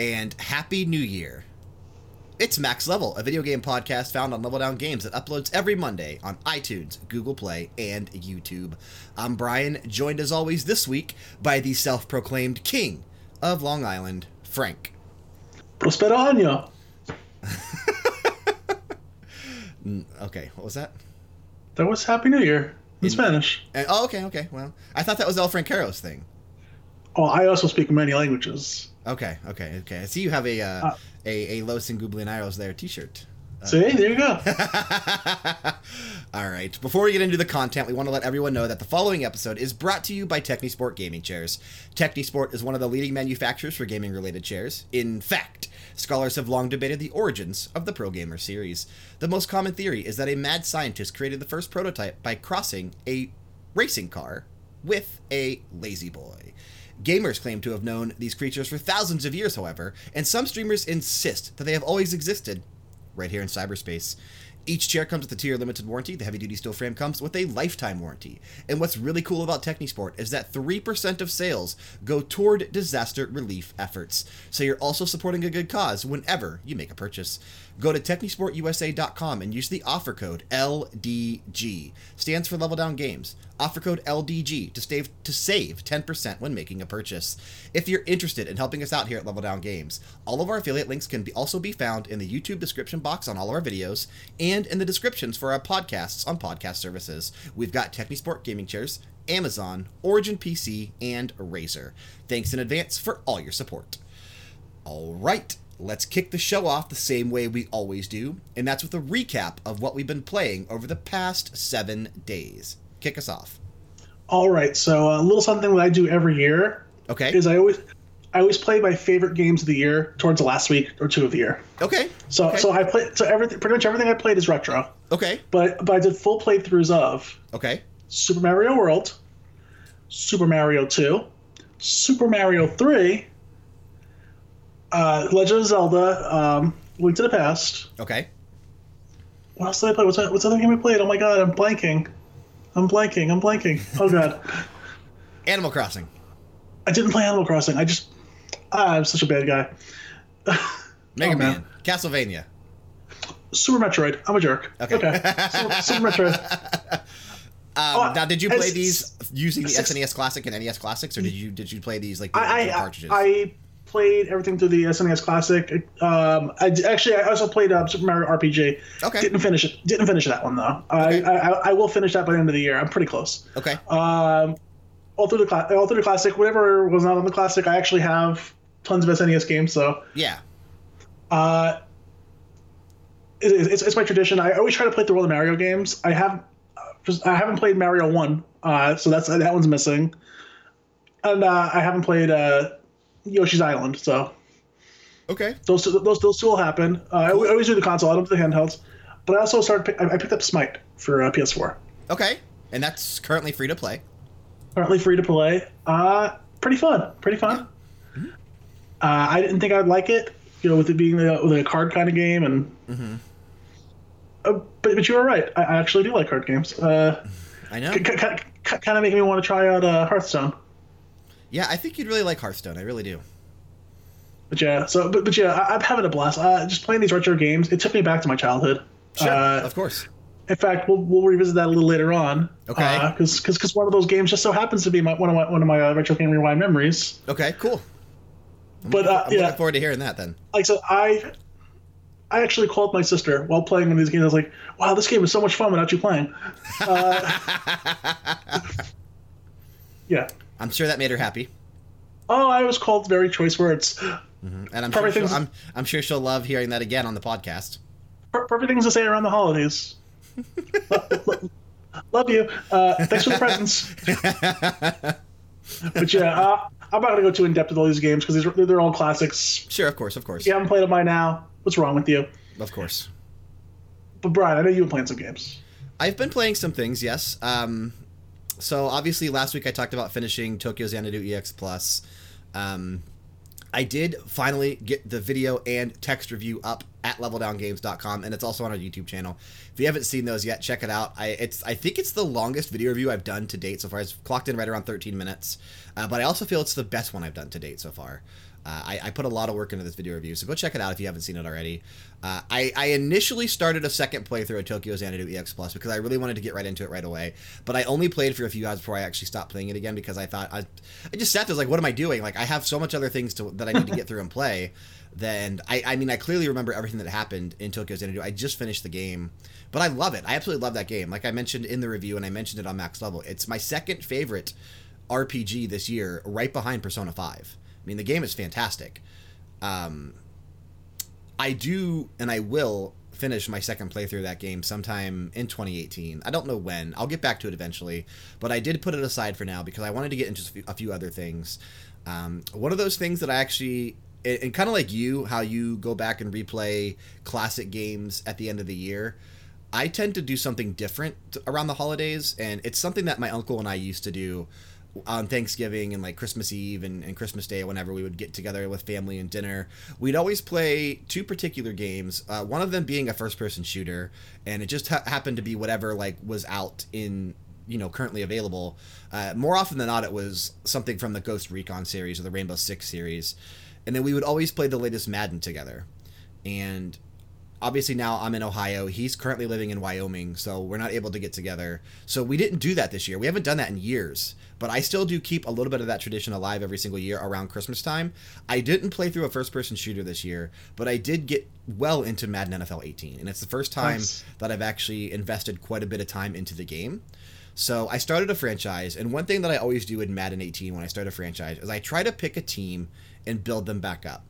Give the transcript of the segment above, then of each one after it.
and Happy New Year. It's Max Level, a video game podcast found on Level Down Games that uploads every Monday on iTunes, Google Play, and YouTube. I'm Brian, joined as always this week by the self proclaimed king of Long Island, Frank. Prospero año. Okay, what was that? That was Happy New Year in, mm. Spanish. And, oh, okay, okay. Well, I thought that was El Franquero's thing. Oh, I also speak many languages. Okay, okay, okay. I see you have a uh, a, a Los Ingobernables there T-shirt. See, there you go. All right. Before we get into the content, we want to let everyone know that the following episode is brought to you by Technisport Gaming Chairs. Technisport is one of the leading manufacturers for gaming related chairs. In fact, scholars have long debated the origins of the Pro Gamer series. The most common theory is that a mad scientist created the first prototype by crossing a racing car with a lazy boy. Gamers claim to have known these creatures for thousands of years, however, and some streamers insist that they have always existed right here in cyberspace. Each chair comes with a two-year limited warranty. The heavy-duty steel frame comes with a lifetime warranty. And what's really cool about Technisport is that 3% of sales go toward disaster relief efforts. So you're also supporting a good cause whenever you make a purchase. Go to TechnisportUSA.com and use the offer code LDG. Stands for Level Down Games. Offer code LDG to save to save 10% when making a purchase. If you're interested in helping us out here at Level Down Games, all of our affiliate links can be also be found in the YouTube description box on all of our videos and in the descriptions for our podcasts on podcast services. We've got Technisport gaming chairs, Amazon, Origin PC, and Razer. Thanks in advance for all your support. All right, let's kick the show off the same way we always do, and that's with a recap of what we've been playing over the past seven days. Kick us off. All right, so a little something that I do every year. Okay. Is I always I always play my favorite games of the year towards the last week or two of the year. Okay. So okay. so I play so everything pretty much everything I played is retro. Okay. But but I did full playthroughs of Okay. Super Mario World, Super Mario 2, Super Mario 3, uh, Legend of Zelda, um, Link to the Past. Okay. What else did I play? What's what's the other game I played? Oh my god, I'm blanking. I'm blanking. I'm blanking. Oh god. Animal Crossing. I didn't play Animal Crossing. I just ah, I'm such a bad guy. Mega Oh, Man. man. Castlevania. Super Metroid. I'm a jerk. Okay. Super, Super Metroid. Um, Oh, now, did you play these using the six- SNES Classic and NES Classics, or did you did you play these like the I, I, cartridges? I played everything through the SNES Classic. Um, I actually I also played uh, Super Mario RPG. Okay. Didn't finish it. Didn't finish that one though. Okay. I, I I will finish that by the end of the year. I'm pretty close. okay. Um, all through the cla- all through the classic. Whatever was not on the classic, I actually have tons of SNES games. So Yeah. uh, it, it's, it's my tradition. I always try to play through all the Mario games. I have uh, just, I haven't played Mario One, uh, so that's that one's missing, and uh, I haven't played uh, Yoshi's Island. So Okay. those two, those those two will happen. Uh, I always do the console. I don't do the handhelds, but I also started. I I picked up Smite for uh, PS4. Okay. And that's currently free to play. Currently free to play. Uh, pretty fun. Pretty fun. Uh, I didn't think I'd like it, you know, with it being a, with a card kind of game, and Mhm. uh, but but you were right. I, I actually do like card games. Uh, I know. c- c- c- kind of making me want to try out uh, Hearthstone. Yeah, I think you'd really like Hearthstone. I really do. But yeah, so but, but yeah, I, I'm having a blast. Uh, just playing these retro games. It took me back to my childhood. Sure. Uh, of course. In fact, we'll, we'll revisit that a little later on. Okay. Because because one of those games just so happens to be my, one of my one of my uh, retro game rewind memories. Okay. Cool. But uh, I'm yeah, looking forward to hearing that then. like so I I actually called my sister while playing one of these games. I was like, "Wow, this game is so much fun without you playing." Uh, yeah. I'm sure that made her happy. Oh, I was called very choice words. And I'm sure, I'm, I'm sure she'll love hearing that again on the podcast. Per- Perfect things to say around the holidays. Lo- lo- Love you. Uh, thanks for the presents. but yeah, uh, I'm not gonna go too in depth with all these games because they're, they're all classics. Sure, of course, of course. If you haven't played them by now, what's wrong with you? Of course. But Brian, I know you've been playing some games. I've been playing some things, yes. Um, so obviously last week I talked about finishing Tokyo Xanadu EX Plus. Um, I did finally get the video and text review up at leveldowngames.com, and it's also on our YouTube channel. If you haven't seen those yet, check it out. I it's I think it's the longest video review I've done to date so far. It's clocked in right around 13 minutes, uh, but I also feel it's the best one I've done to date so far. Uh, I, I, put a lot of work into this video review, so go check it out if you haven't seen it already. Uh, I, I, initially started a second playthrough of Tokyo Xanadu EX Plus because I really wanted to get right into it right away. But I only played for a few hours before I actually stopped playing it again because I thought I, I just sat there like, what am I doing? Like I have so much other things to, that I need to get through and play. Then I, I mean, I clearly remember everything that happened in Tokyo Xanadu. I just finished the game, but I love it. I absolutely love that game. Like I mentioned in the review, and I mentioned it on Max Level. It's my second favorite RPG this year, right behind Persona Five. I mean, the game is fantastic. Um, I do and I will finish my second playthrough of that game sometime in 2018. I don't know when. I'll get back to it eventually, but I did put it aside for now because I wanted to get into a few, other things. Um, one of those things that I actually and kind of like you, how you go back and replay classic games at the end of the year. I tend to do something different around the holidays, and it's something that my uncle and I used to do on Thanksgiving and like Christmas Eve and, and Christmas Day, whenever we would get together with family and dinner, we'd always play two particular games. Uh, one of them being a first-person shooter, and it just ha- happened to be whatever like was out in you know currently available. Uh, more often than not, it was something from the Ghost Recon series or the Rainbow Six series, and then we would always play the latest Madden together. And obviously now I'm in Ohio. He's currently living in Wyoming, so we're not able to get together. So we didn't do that this year. We haven't done that in years. But I still do keep a little bit of that tradition alive every single year around Christmas time. I didn't play through a first person shooter this year, but I did get well into Madden NFL 18. And it's the first time nice. that I've actually invested quite a bit of time into the game. So I started a franchise, and one thing that I always do in Madden 18 when I start a franchise is I try to pick a team and build them back up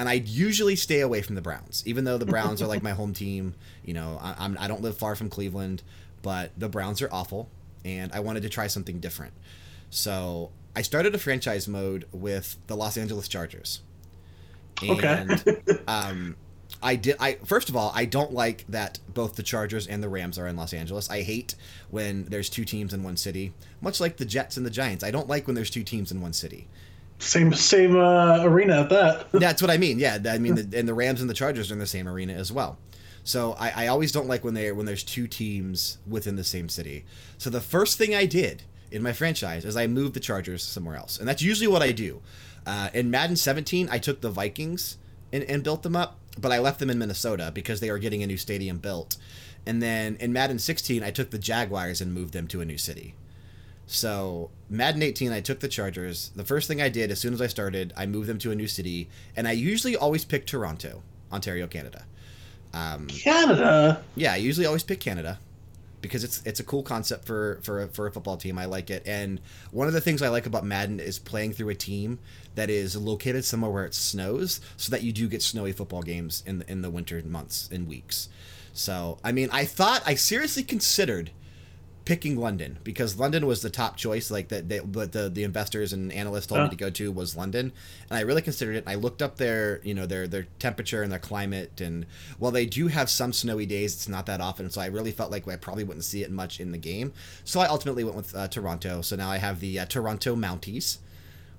and I usually stay away from the Browns, even though the Browns are like my home team. You know, I, I'm I don't live far from Cleveland, but the Browns are awful, and I wanted to try something different. So I started a franchise mode with the Los Angeles Chargers. And, okay. um, I did. I first of all, I don't like that both the Chargers and the Rams are in Los Angeles. I hate when there's two teams in one city, much like the Jets and the Giants. I don't like when there's two teams in one city same same uh, arena at that. That's what I mean. Yeah, I mean, the, and the Rams and the Chargers are in the same arena as well. So I, I always don't like when they when there's two teams within the same city. So the first thing I did in my franchise is I moved the Chargers somewhere else, and that's usually what I do. Uh, in Madden 17, I took the Vikings and, and built them up, but I left them in Minnesota because they are getting a new stadium built. And then in Madden 16, I took the Jaguars and moved them to a new city. So Madden 18, I took the Chargers. The first thing I did as soon as I started, I moved them to a new city, and I usually always pick Toronto, Ontario, Canada. Um, Canada. Yeah, I usually always pick Canada because it's it's a cool concept for for a, for a football team. I like it, and one of the things I like about Madden is playing through a team that is located somewhere where it snows, so that you do get snowy football games in the, in the winter months and weeks. So I mean, I thought I seriously considered picking London because London was the top choice. Like that, but the the investors and analysts told me to go to was London, and I really considered it. And I looked up their you know their their temperature and their climate, and while they do have some snowy days, it's not that often. So I really felt like I probably wouldn't see it much in the game. So I ultimately went with uh, Toronto. So now I have the uh, Toronto Mounties.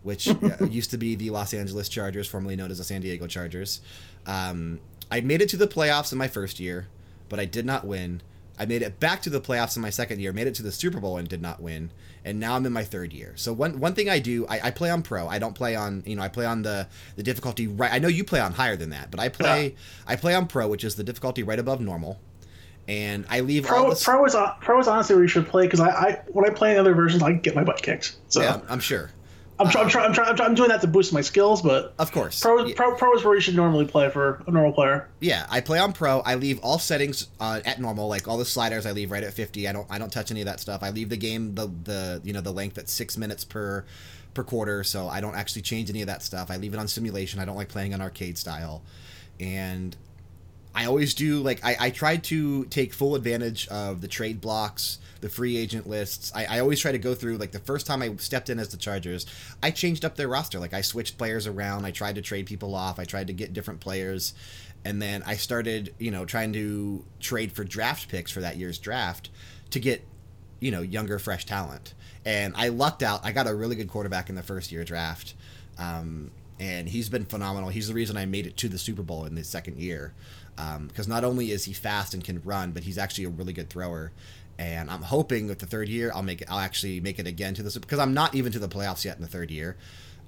Which uh, used to be the Los Angeles Chargers, formerly known as the San Diego Chargers. Um, I made it to the playoffs in my first year, but I did not win. I made it back to the playoffs in my second year, made it to the Super Bowl and did not win. And now I'm in my third year. So one one thing I do, I, I play on pro. I don't play on you know I play on the the difficulty right. I know you play on higher than that, but I play yeah. I play on pro, which is the difficulty right above normal. And I leave pro. This... Pro is uh, pro is honestly where you should play because I, I when I play in other versions I get my butt kicked. So yeah, I'm sure. I'm, trying. I'm, try, I'm, try, I'm, try, I'm doing that to boost my skills, but of course, pro, yeah. pro, pro is where you should normally play for a normal player. Yeah, I play on pro. I leave all settings uh, at normal, like all the sliders. I leave right at 50. I don't I don't touch any of that stuff. I leave the game the the you know the length at six minutes per per quarter, so I don't actually change any of that stuff. I leave it on simulation. I don't like playing on arcade style, and I always do like I I try to take full advantage of the trade blocks the free agent lists. I, I always try to go through like the first time I stepped in as the Chargers, I changed up their roster. Like I switched players around. I tried to trade people off. I tried to get different players. And then I started, you know, trying to trade for draft picks for that year's draft to get, you know, younger, fresh talent. And I lucked out. I got a really good quarterback in the first year draft. Um, and he's been phenomenal. He's the reason I made it to the Super Bowl in the second year, because um, not only is he fast and can run, but he's actually a really good thrower and I'm hoping with the third year I'll make it. I'll actually make it again to this because I'm not even to the playoffs yet in the third year.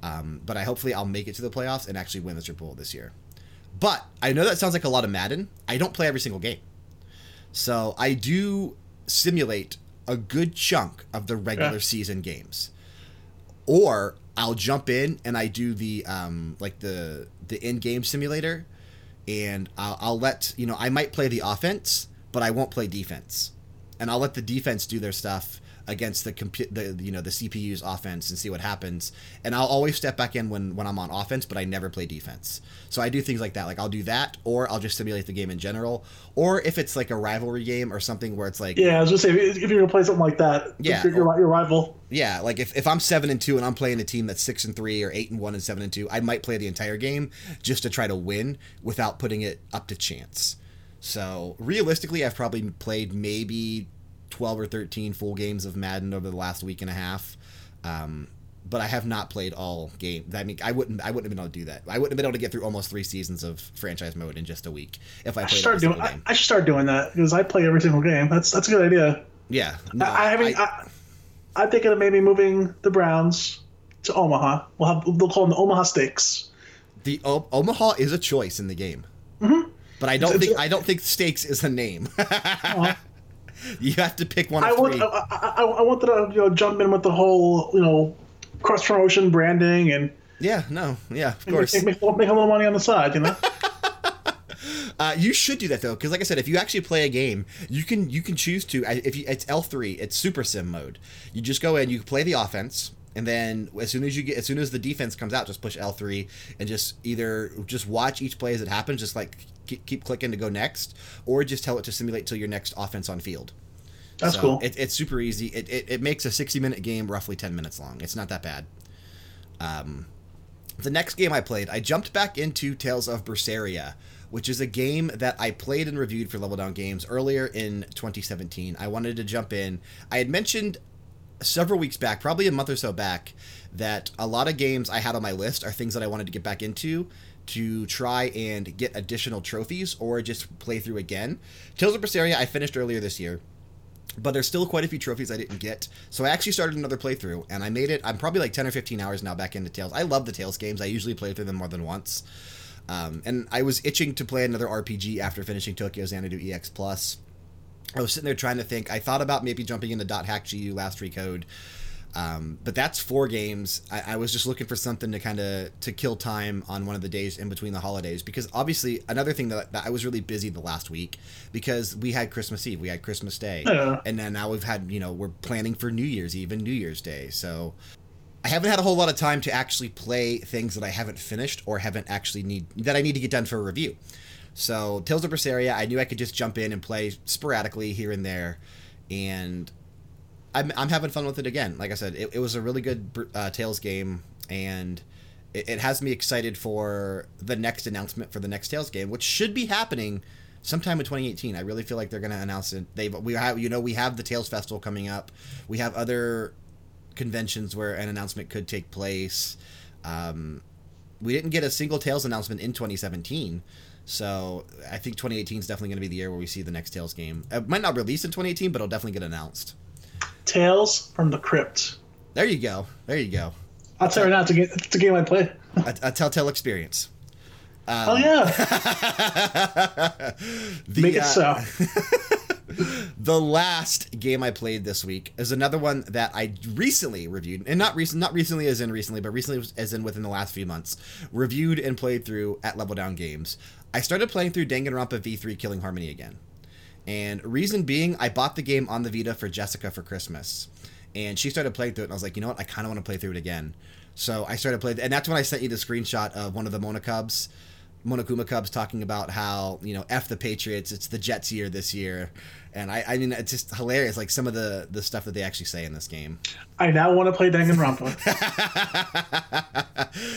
Um, but I hopefully I'll make it to the playoffs and actually win the Super Bowl this year. But I know that sounds like a lot of Madden. I don't play every single game. So I do simulate a good chunk of the regular Yeah. season games. Or I'll jump in and I do the um, like the the in-game simulator and I'll, I'll let you know I might play the offense, but I won't play defense, and I'll let the defense do their stuff against the compu- the you know the CPU's offense and see what happens. And I'll always step back in when when I'm on offense, but I never play defense. So I do things like that. Like I'll do that, or I'll just simulate the game in general, or if it's like a rivalry game or something where it's like Yeah, I was just saying if if you're gonna play something like that, Yeah. your rival. Yeah, like if, if I'm seven and two and I'm playing a team that's six and three or eight and one and seven and two, I might play the entire game just to try to win without putting it up to chance. So realistically, I've probably played maybe twelve or thirteen full games of Madden over the last week and a half. Um, but I have not played all game. I mean, I wouldn't. I wouldn't have been able to do that. I wouldn't have been able to get through almost three seasons of franchise mode in just a week if I I played start every doing. I. I should start doing that because I play every single game. That's that's a good idea. yeah, no, I, I haven't. I, I'm thinking of maybe moving the Browns to Omaha. We'll have they'll call them the Omaha Steaks. The o- Omaha is a choice in the game, but I don't think I don't think Stakes is a name. you have to pick one I want. three. I, I, I I want to you know jump in with the whole you know cross promotion branding and yeah, no, yeah, of course. make, make, make a little money on the side. You know. Uh, you should do that though, because like I said, if you actually play a game, you can you can choose to. If you, it's L three, it's Super Sim mode. You just go in, you play the offense, and then as soon as you get, as soon as the defense comes out, just push L three and just either just watch each play as it happens, just like keep, keep clicking to go next, or just tell it to simulate till your next offense on field. That's So cool. It, it's super easy. It, it, it makes a 60 minute game roughly 10 minutes long. It's not that bad. Um, the next game I played, I jumped back into Tales of Berseria, which is a game that I played and reviewed for Level Down Games earlier in 2017. I wanted to jump in. I had mentioned several weeks back, probably a month or so back, that a lot of games I had on my list are things that I wanted to get back into to try and get additional trophies or just play through again. Tales of Berseria I finished earlier this year but there's still quite a few trophies I didn't get. So I actually started another playthrough, and I made it. I'm probably like 10 or 15 hours now back into Tales. I love the Tales games. I usually play through them more than once. Um, and I was itching to play another RPG after finishing Tokyo Xanadu EX Plus. I was sitting there trying to think. I thought about maybe jumping into Dot Hack GU Last Recode. Um, but that's four games. I, I was just looking for something to kind of to kill time on one of the days in between the holidays because obviously another thing that, that I was really busy the last week because we had Christmas Eve, we had Christmas Day, Yeah. and then now we've had you know we're planning for New Year's Eve and New Year's Day, so I haven't had a whole lot of time to actually play things that I haven't finished or haven't actually need that I need to get done for a review. So Tales of Berseria, I knew I could just jump in and play sporadically here and there, and I'm, I'm having fun with it again. Like I said, it, it was a really good uh, Tales game, and it, it has me excited for the next announcement for the next Tales game, which should be happening sometime in 2018. I really feel like they're going to announce it. They we have you know we have the Tales Festival coming up. We have other conventions where an announcement could take place. Um, we didn't get a single Tales announcement in 2017. So I think 2018 is definitely going to be the year where we see the next Tales game. It might not release in 2018, but it'll definitely get announced. Tales from the Crypt. There you go. There you go. I'll tell you right now, it's a game, it's a game I play. A, a Telltale experience. Um, oh yeah, the, make it uh, so. the last game I played this week is another one that I recently reviewed, and not recent, not recently as in recently, but recently as in within the last few months, reviewed and played through at Level Down Games. I started playing through Danganronpa V3 Killing Harmony again, and reason being, I bought the game on the Vita for Jessica for Christmas, and she started playing through it, and I was like, you know what, I kind of want to play through it again. So I started playing, and that's when I sent you the screenshot of one of the Monokubs. Monokuma Cubs talking about how you know f the Patriots, it's the Jets year this year, and I, I mean it's just hilarious, like some of the the stuff that they actually say in this game. I now want to play Danganronpa.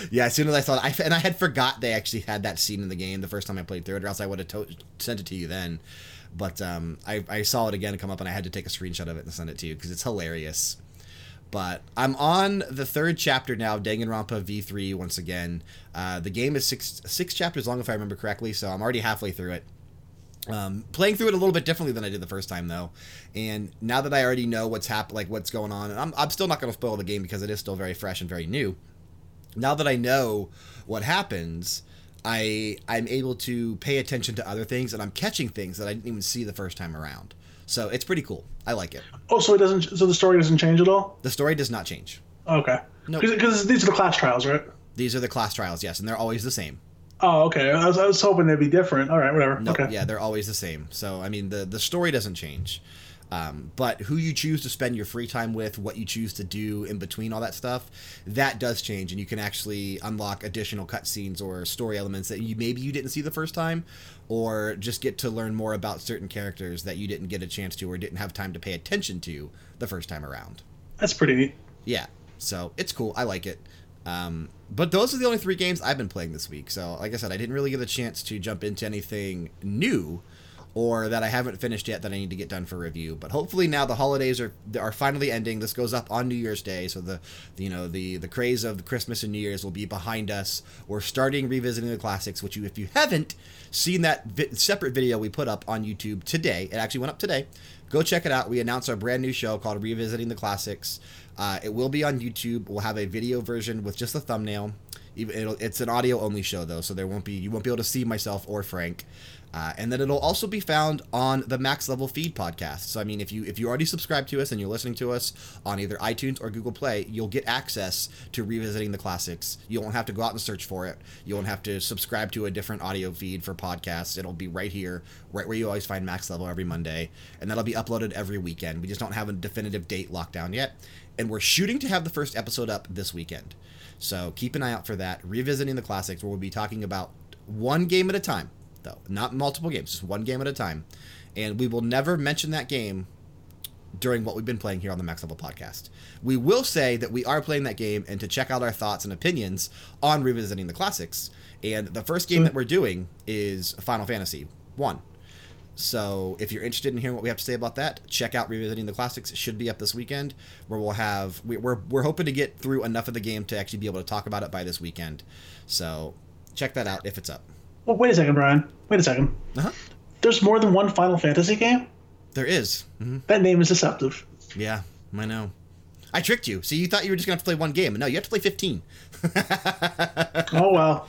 yeah, as soon as I saw it, I, and I had forgot they actually had that scene in the game the first time I played through it, or else I would have to- sent it to you then. But um, I, I saw it again come up, and I had to take a screenshot of it and send it to you because it's hilarious. But I'm on the third chapter now, Danganronpa V3 once again. Uh, the game is six six chapters long, if I remember correctly, so I'm already halfway through it. Um, playing through it a little bit differently than I did the first time, though. And now that I already know what's hap- like what's going on, and I'm, I'm still not going to spoil the game because it is still very fresh and very new. now that I know what happens, I I'm able to pay attention to other things and I'm catching things that I didn't even see the first time around. So it's pretty cool. I like it. Oh, so it doesn't. So the story doesn't change at all. The story does not change. Okay. Nope. Because these are the class trials, right? These are the class trials, yes, and they're always the same. Oh, okay. I was, I was hoping they'd be different. All right, whatever. No, okay. yeah, they're always the same. So I mean, the the story doesn't change, um, but who you choose to spend your free time with, what you choose to do in between all that stuff, that does change, and you can actually unlock additional cutscenes or story elements that you maybe you didn't see the first time, or just get to learn more about certain characters that you didn't get a chance to or didn't have time to pay attention to the first time around. That's pretty neat. Yeah, so it's cool. I like it. Um, but those are the only three games I've been playing this week. So, like I said, I didn't really get a chance to jump into anything new or that I haven't finished yet that I need to get done for review. But hopefully now the holidays are are finally ending. This goes up on New Year's Day, so the you know the the craze of the Christmas and New Year's will be behind us. We're starting revisiting the classics, which you if you haven't seen that vi- separate video we put up on YouTube today, it actually went up today. Go check it out. We announced our brand new show called Revisiting the Classics. Uh, it will be on YouTube. We'll have a video version with just the thumbnail. It'll, it's an audio only show though, so there won't be you won't be able to see myself or Frank. Uh, and then it'll also be found on the Max Level Feed podcast. So I mean, if you if you already subscribe to us and you're listening to us on either iTunes or Google Play, you'll get access to revisiting the classics. You won't have to go out and search for it. You won't have to subscribe to a different audio feed for podcasts. It'll be right here, right where you always find Max Level every Monday, and that'll be uploaded every weekend. We just don't have a definitive date locked down yet, and we're shooting to have the first episode up this weekend. So keep an eye out for that. Revisiting the classics, where we'll be talking about one game at a time, though, not multiple games, just one game at a time. And we will never mention that game during what we've been playing here on the Max Level podcast. We will say that we are playing that game and to check out our thoughts and opinions on revisiting the classics. And the first game that we're doing is Final Fantasy 1. So if you're interested in hearing what we have to say about that, check out Revisiting the Classics. It should be up this weekend, where we'll have we- we're we're hoping to get through enough of the game to actually be able to talk about it by this weekend. So check that out if it's up. Well, wait a second, Brian. Wait a second. Uh-huh. There's more than one Final Fantasy game. There is. Mhm. That name is deceptive. Yeah, I know. I tricked you. See, you thought you were just gonna have to play one game, no, you have to play fifteen. Oh well.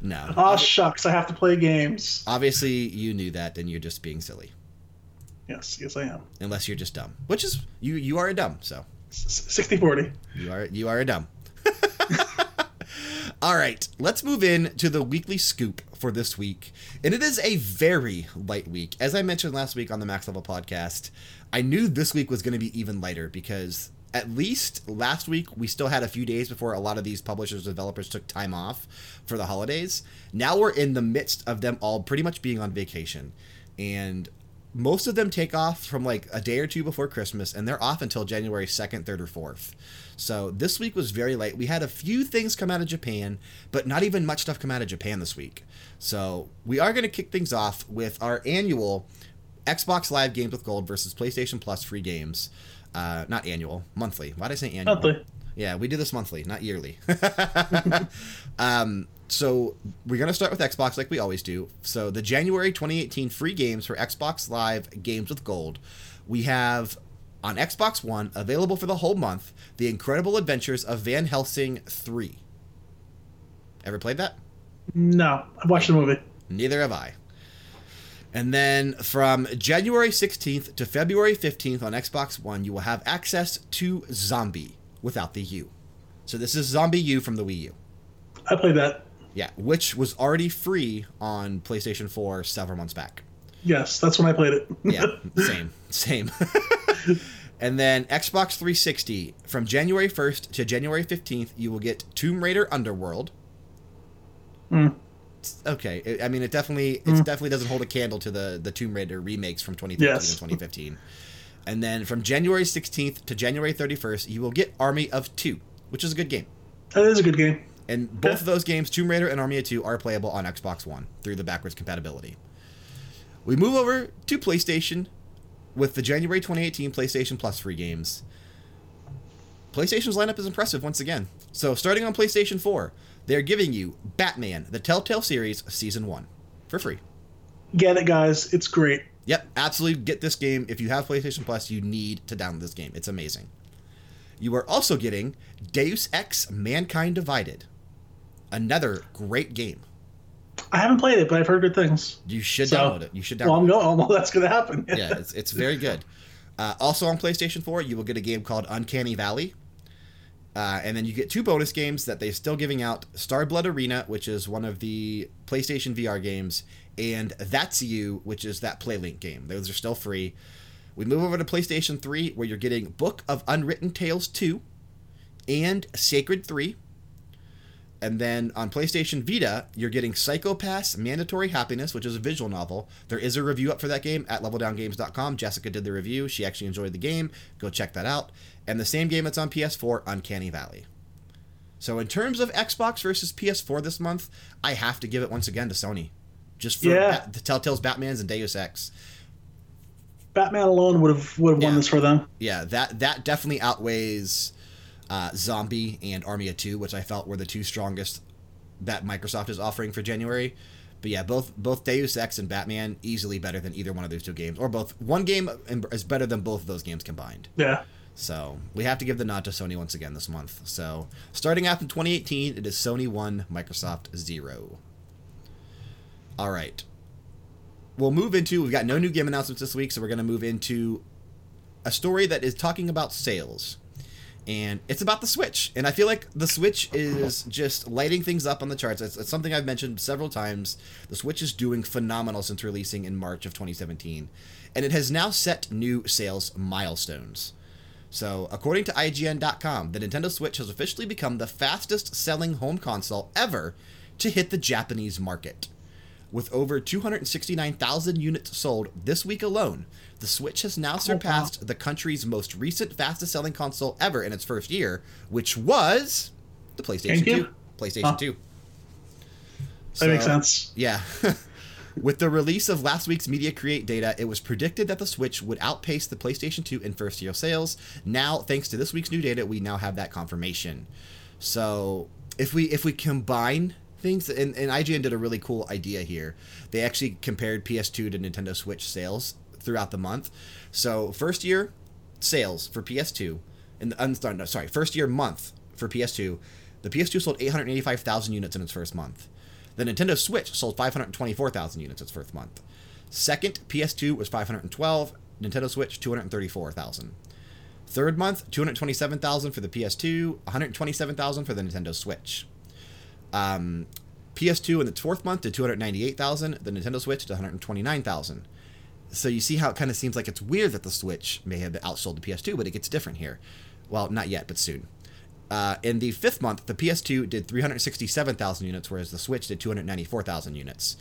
No. Oh shucks, I have to play games. Obviously, you knew that, and you're just being silly. Yes, yes, I am. Unless you're just dumb, which is you. You are a dumb. So 60 40. you are you are a dumb. All right, let's move in to the weekly scoop for this week. And it is a very light week. As I mentioned last week on the Max Level podcast, I knew this week was going to be even lighter because at least last week we still had a few days before a lot of these publishers developers took time off for the holidays. Now we're in the midst of them all pretty much being on vacation. And most of them take off from like a day or two before Christmas, and they're off until January 2nd, 3rd, or 4th. So this week was very light. We had a few things come out of Japan, but not even much stuff come out of Japan this week. So we are going to kick things off with our annual Xbox Live Games with Gold versus PlayStation Plus free games. Uh, not annual, monthly. Why did I say annual? Monthly. Yeah, we do this monthly, not yearly. um, so we're going to start with Xbox like we always do. So the January 2018 free games for Xbox Live Games with Gold, we have on Xbox One available for the whole month, The Incredible Adventures of Van Helsing 3. Ever played that? No, I watched the movie. Neither have I. And then from January 16th to February 15th on Xbox One, you will have access to Zombie without the U. So this is ZombiU from the Wii U. I played that. Yeah, which was already free on PlayStation 4 several months back. Yes, that's when I played it. Yeah, same, same. and then Xbox 360 from January 1st to January 15th, you will get Tomb Raider Underworld. Hmm. Okay, I mean it definitely it definitely doesn't hold a candle to the the Tomb Raider remakes from 2013 Yes. and 2015. And then from January 16th to January 31st, you will get Army of 2, which is a good game. That is a good game. And both Yeah. of those games, Tomb Raider and Army of Two, are playable on Xbox One through the backwards compatibility. We move over to PlayStation with the January 2018 PlayStation Plus free games. PlayStation's lineup is impressive once again. So, starting on PlayStation 4, they're giving you Batman, the Telltale series, Season 1 for free. Get it, guys. It's great. Yep, absolutely get this game. If you have PlayStation Plus, you need to download this game. It's amazing. You are also getting Deus Ex Mankind Divided. Another great game. I haven't played it, but I've heard good things. You should So- download it. You should download Well, it. I'm going. Well, that's going to happen. yeah, it's, it's very good. Uh, also on PlayStation 4, you will get a game called Uncanny Valley. Uh, and then you get two bonus games that they're still giving out Starblood Arena, which is one of the PlayStation VR games, and That's You, which is that Playlink game. Those are still free. We move over to PlayStation 3, where you're getting Book of Unwritten Tales 2 and Sacred 3. And then on PlayStation Vita, you're getting Psychopass Mandatory Happiness, which is a visual novel. There is a review up for that game at leveldowngames.com. Jessica did the review. She actually enjoyed the game. Go check that out. And the same game that's on PS4, Uncanny Valley. So in terms of Xbox versus PS4 this month, I have to give it once again to Sony. Just for Yeah. The Telltale's Batman's and Deus Ex. Batman alone would have would have won Yeah. this for them. Yeah, that that definitely outweighs uh, Zombie and Army of Two, which I felt were the two strongest that Microsoft is offering for January. But yeah, both both Deus Ex and Batman easily better than either one of those two games, or both. One game is better than both of those games combined. Yeah. So we have to give the nod to Sony once again this month. So starting out in 2018, it is Sony 1, Microsoft 0. All right. We'll move into, we've got no new game announcements this week, so we're going to move into a story that is talking about sales. And it's about the Switch. And I feel like the Switch is just lighting things up on the charts. It's, it's something I've mentioned several times. The Switch is doing phenomenal since releasing in March of 2017. And it has now set new sales milestones. So, according to IGN.com, the Nintendo Switch has officially become the fastest selling home console ever to hit the Japanese market. With over 269,000 units sold this week alone, the Switch has now oh, surpassed the country's most recent fastest selling console ever in its first year, which was the PlayStation GameCube? 2. PlayStation Huh. 2. That makes sense. yeah. With the release of last week's Media Create data, it was predicted that the Switch would outpace the PlayStation 2 in first year sales. Now, thanks to this week's new data, we now have that confirmation. So, if we if we combine things, and, and IGN did a really cool idea here. They actually compared PS2 to Nintendo Switch sales throughout the month. So, first year sales for PS2, and the, I'm no, sorry, first year month for PS2, the PS2 sold 885,000 units in its first month. The Nintendo Switch sold 524,000 units its first month. Second, PS2 was 512, Nintendo Switch 234,000. Third month, 227,000 for the PS2, 127,000 for the Nintendo Switch. Um, PS2 in the fourth month did 298,000, the Nintendo Switch did 129,000. So you see how it kind of seems like it's weird that the Switch may have outsold the PS2, but it gets different here. Well, not yet, but soon. Uh, in the fifth month, the PS2 did 367,000 units, whereas the Switch did 294,000 units.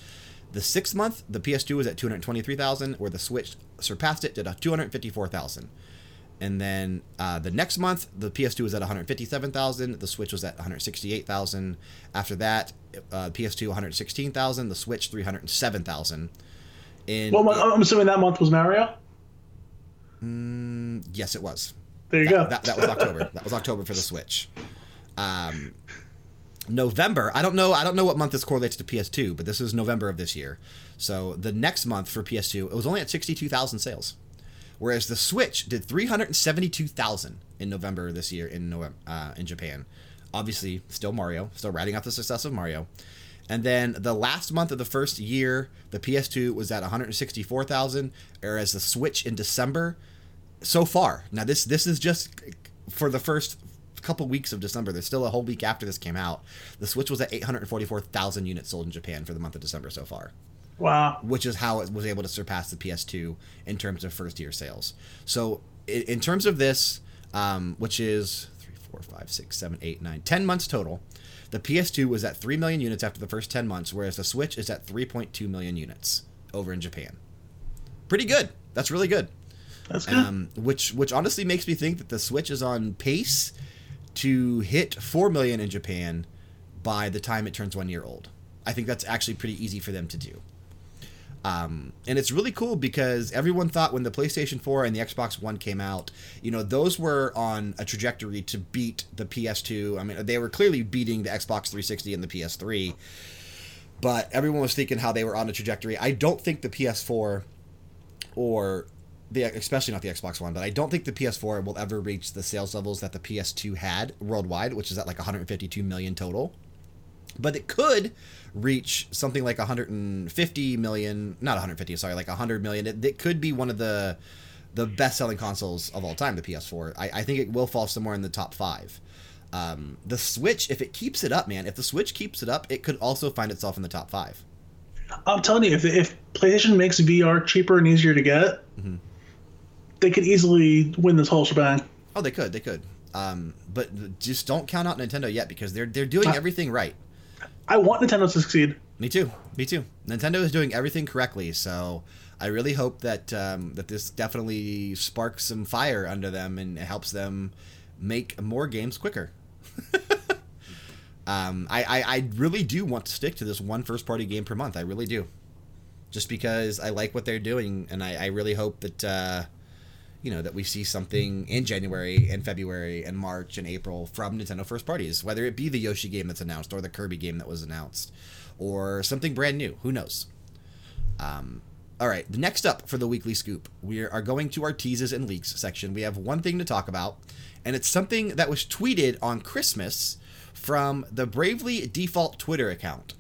The sixth month, the PS2 was at 223,000, where the Switch surpassed it, did a 254,000. And then uh, the next month, the PS2 was at 157,000, the Switch was at 168,000. After that, uh, PS2 116,000, the Switch 307,000. In Well, I'm assuming that month was Mario. Mm, yes, it was. There you that, go. That, that was October. that was October for the Switch. Um, November. I don't know. I don't know what month this correlates to PS2, but this is November of this year. So the next month for PS2, it was only at sixty-two thousand sales, whereas the Switch did three hundred seventy-two thousand in November this year in November uh, in Japan. Obviously, still Mario, still riding off the success of Mario. And then the last month of the first year, the PS2 was at 164,000, whereas the Switch in December so far. Now this this is just for the first couple weeks of December. There's still a whole week after this came out. The Switch was at 844,000 units sold in Japan for the month of December so far, wow. which is how it was able to surpass the PS2 in terms of first year sales. So in terms of this, um, which is three, four, five, six, seven, eight, nine, ten months total. The PS2 was at 3 million units after the first 10 months, whereas the Switch is at 3.2 million units over in Japan. Pretty good. That's really good That's good. um, which which honestly makes me think that the Switch is on pace to hit four million in Japan by the time it turns one year old. I think that's actually pretty easy for them to do. Um, and it's really cool because everyone thought when the PlayStation 4 and the Xbox One came out, you know, those were on a trajectory to beat the PS2. I mean, they were clearly beating the Xbox 360 and the PS3, but everyone was thinking how they were on a trajectory. I don't think the PS4 or the especially not the Xbox One, but I don't think the PS4 will ever reach the sales levels that the PS2 had worldwide, which is at like 152 million total. But it could reach something like 150 million, not 150, sorry, like 100 million. It, it could be one of the the best selling consoles of all time, the PS4. I, I think it will fall somewhere in the top five. Um, the Switch, if it keeps it up, man, if the Switch keeps it up, it could also find itself in the top five. I'm telling you, if, if PlayStation makes VR cheaper and easier to get, Mhm. they could easily win this whole shebang. Oh, they could, they could. Um, but just don't count out Nintendo yet because they're they're doing everything right. I want Nintendo to succeed. Me too. Me too. Nintendo is doing everything correctly, so I really hope that um, that this definitely sparks some fire under them and helps them make more games quicker. um, I, I I really do want to stick to this one first party game per month. I really do, just because I like what they're doing, and I, I really hope that. Uh, you know that we see something in January and February and March and April from Nintendo first parties, whether it be the Yoshi game that's announced or the Kirby game that was announced, or something brand new. Who knows? Um, all right, the next up for the weekly scoop, we are going to our teases and leaks section. We have one thing to talk about, and it's something that was tweeted on Christmas from the Bravely Default Twitter account.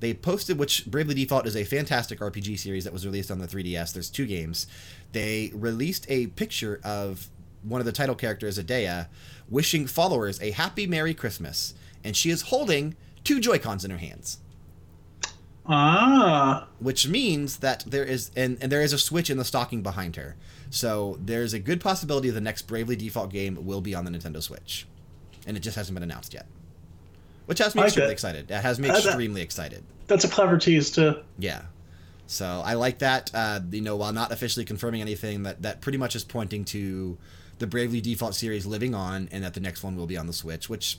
They posted, which Bravely Default is a fantastic RPG series that was released on the 3DS. There's two games. They released a picture of one of the title characters, Edea, wishing followers a happy Merry Christmas, and she is holding two Joy-Cons in her hands Ah, which means that there is and, and there is a switch in the stocking behind her. So there's a good possibility the next Bravely Default game will be on the Nintendo Switch, and it just hasn't been announced yet, which has me like extremely that. excited. That has me Uh, that- extremely excited. that's a clever tease too. Yeah. So I like that. Uh, you know, while not officially confirming anything, that that pretty much is pointing to the Bravely Default series living on, and that the next one will be on the Switch. Which,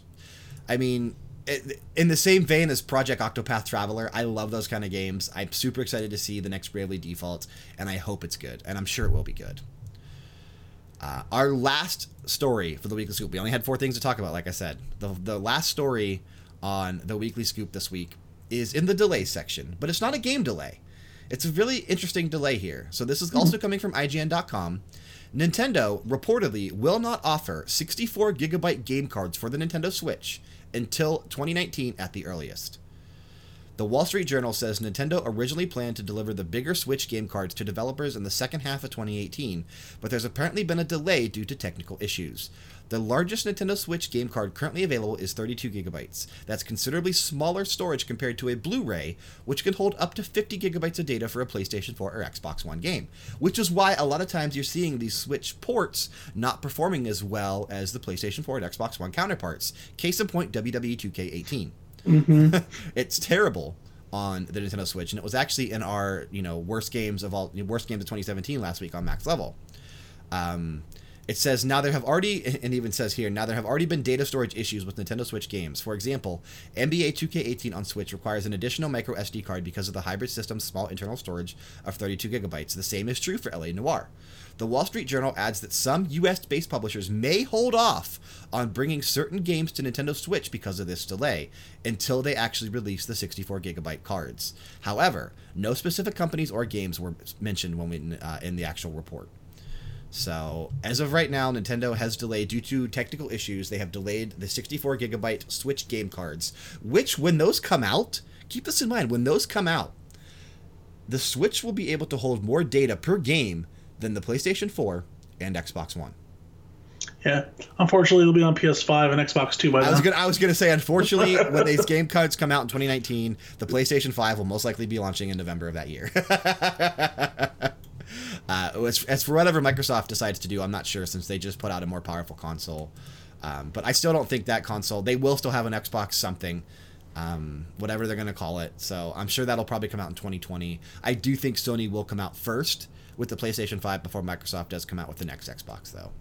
I mean, it, in the same vein as Project Octopath Traveler, I love those kind of games. I'm super excited to see the next Bravely Default, and I hope it's good, and I'm sure it will be good. Uh, our last story for the weekly scoop. We only had four things to talk about, like I said. The the last story on the weekly scoop this week is in the delay section, but it's not a game delay. It's a really interesting delay here. So this is hmm. also coming from IGN.com. Nintendo reportedly will not offer 64 gigabyte game cards for the Nintendo Switch until 2019 at the earliest. The Wall Street Journal says Nintendo originally planned to deliver the bigger Switch game cards to developers in the second half of 2018, but there's apparently been a delay due to technical issues. The largest Nintendo Switch game card currently available is 32 gigabytes. That's considerably smaller storage compared to a Blu-ray, which can hold up to 50 gigabytes of data for a PlayStation 4 or Xbox One game. Which is why a lot of times you're seeing these Switch ports not performing as well as the PlayStation 4 and Xbox One counterparts. Case in point, WWE 2K18 it's terrible on the Nintendo Switch, and it was actually in our you know worst games of all worst games of 2017 last week on Max Level. Um, it says now there have already, and even says here now there have already been data storage issues with Nintendo Switch games. For example, NBA 2K18 on Switch requires an additional micro SD card because of the hybrid system's small internal storage of 32 gigabytes. The same is true for LA Noire. The Wall Street Journal adds that some US based publishers may hold off on bringing certain games to Nintendo Switch because of this delay until they actually release the 64 gigabyte cards. However, no specific companies or games were mentioned when we, uh, in the actual report. So, as of right now, Nintendo has delayed due to technical issues. They have delayed the 64 gigabyte Switch game cards, which, when those come out, keep this in mind, when those come out, the Switch will be able to hold more data per game than the PlayStation 4 and Xbox One. Yeah. Unfortunately, it'll be on PS5 and Xbox Two by I then. was gonna, I was gonna say, unfortunately, when these game cards come out in 2019, the PlayStation 5 will most likely be launching in November of that year. uh, as, as for whatever Microsoft decides to do, I'm not sure since they just put out a more powerful console. Um, but I still don't think that console. They will still have an Xbox something, um, whatever they're gonna call it. So I'm sure that'll probably come out in 2020. I do think Sony will come out first with the PlayStation 5 before Microsoft does come out with the next Xbox, though.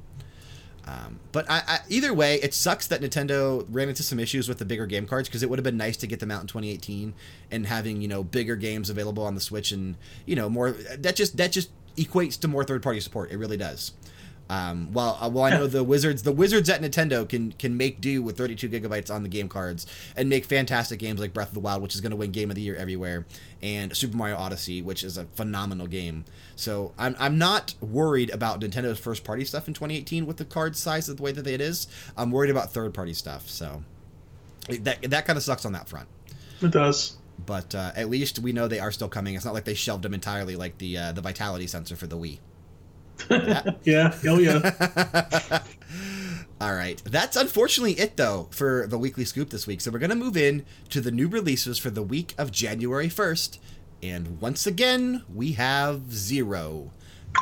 Um, but I, I, either way, it sucks that Nintendo ran into some issues with the bigger game cards because it would have been nice to get them out in 2018 and having you know bigger games available on the Switch and you know more. That just that just equates to more third party support. It really does. Um, well, uh, well, I know the wizards. The wizards at Nintendo can can make do with 32 gigabytes on the game cards and make fantastic games like Breath of the Wild, which is going to win Game of the Year everywhere, and Super Mario Odyssey, which is a phenomenal game. So I'm I'm not worried about Nintendo's first party stuff in 2018 with the card size the way that it is. I'm worried about third party stuff. So that that kind of sucks on that front. It does. But uh, at least we know they are still coming. It's not like they shelved them entirely, like the uh, the vitality sensor for the Wii. yeah. Oh yeah. All right. That's unfortunately it, though, for the weekly scoop this week. So we're going to move in to the new releases for the week of January 1st. And once again, we have zero.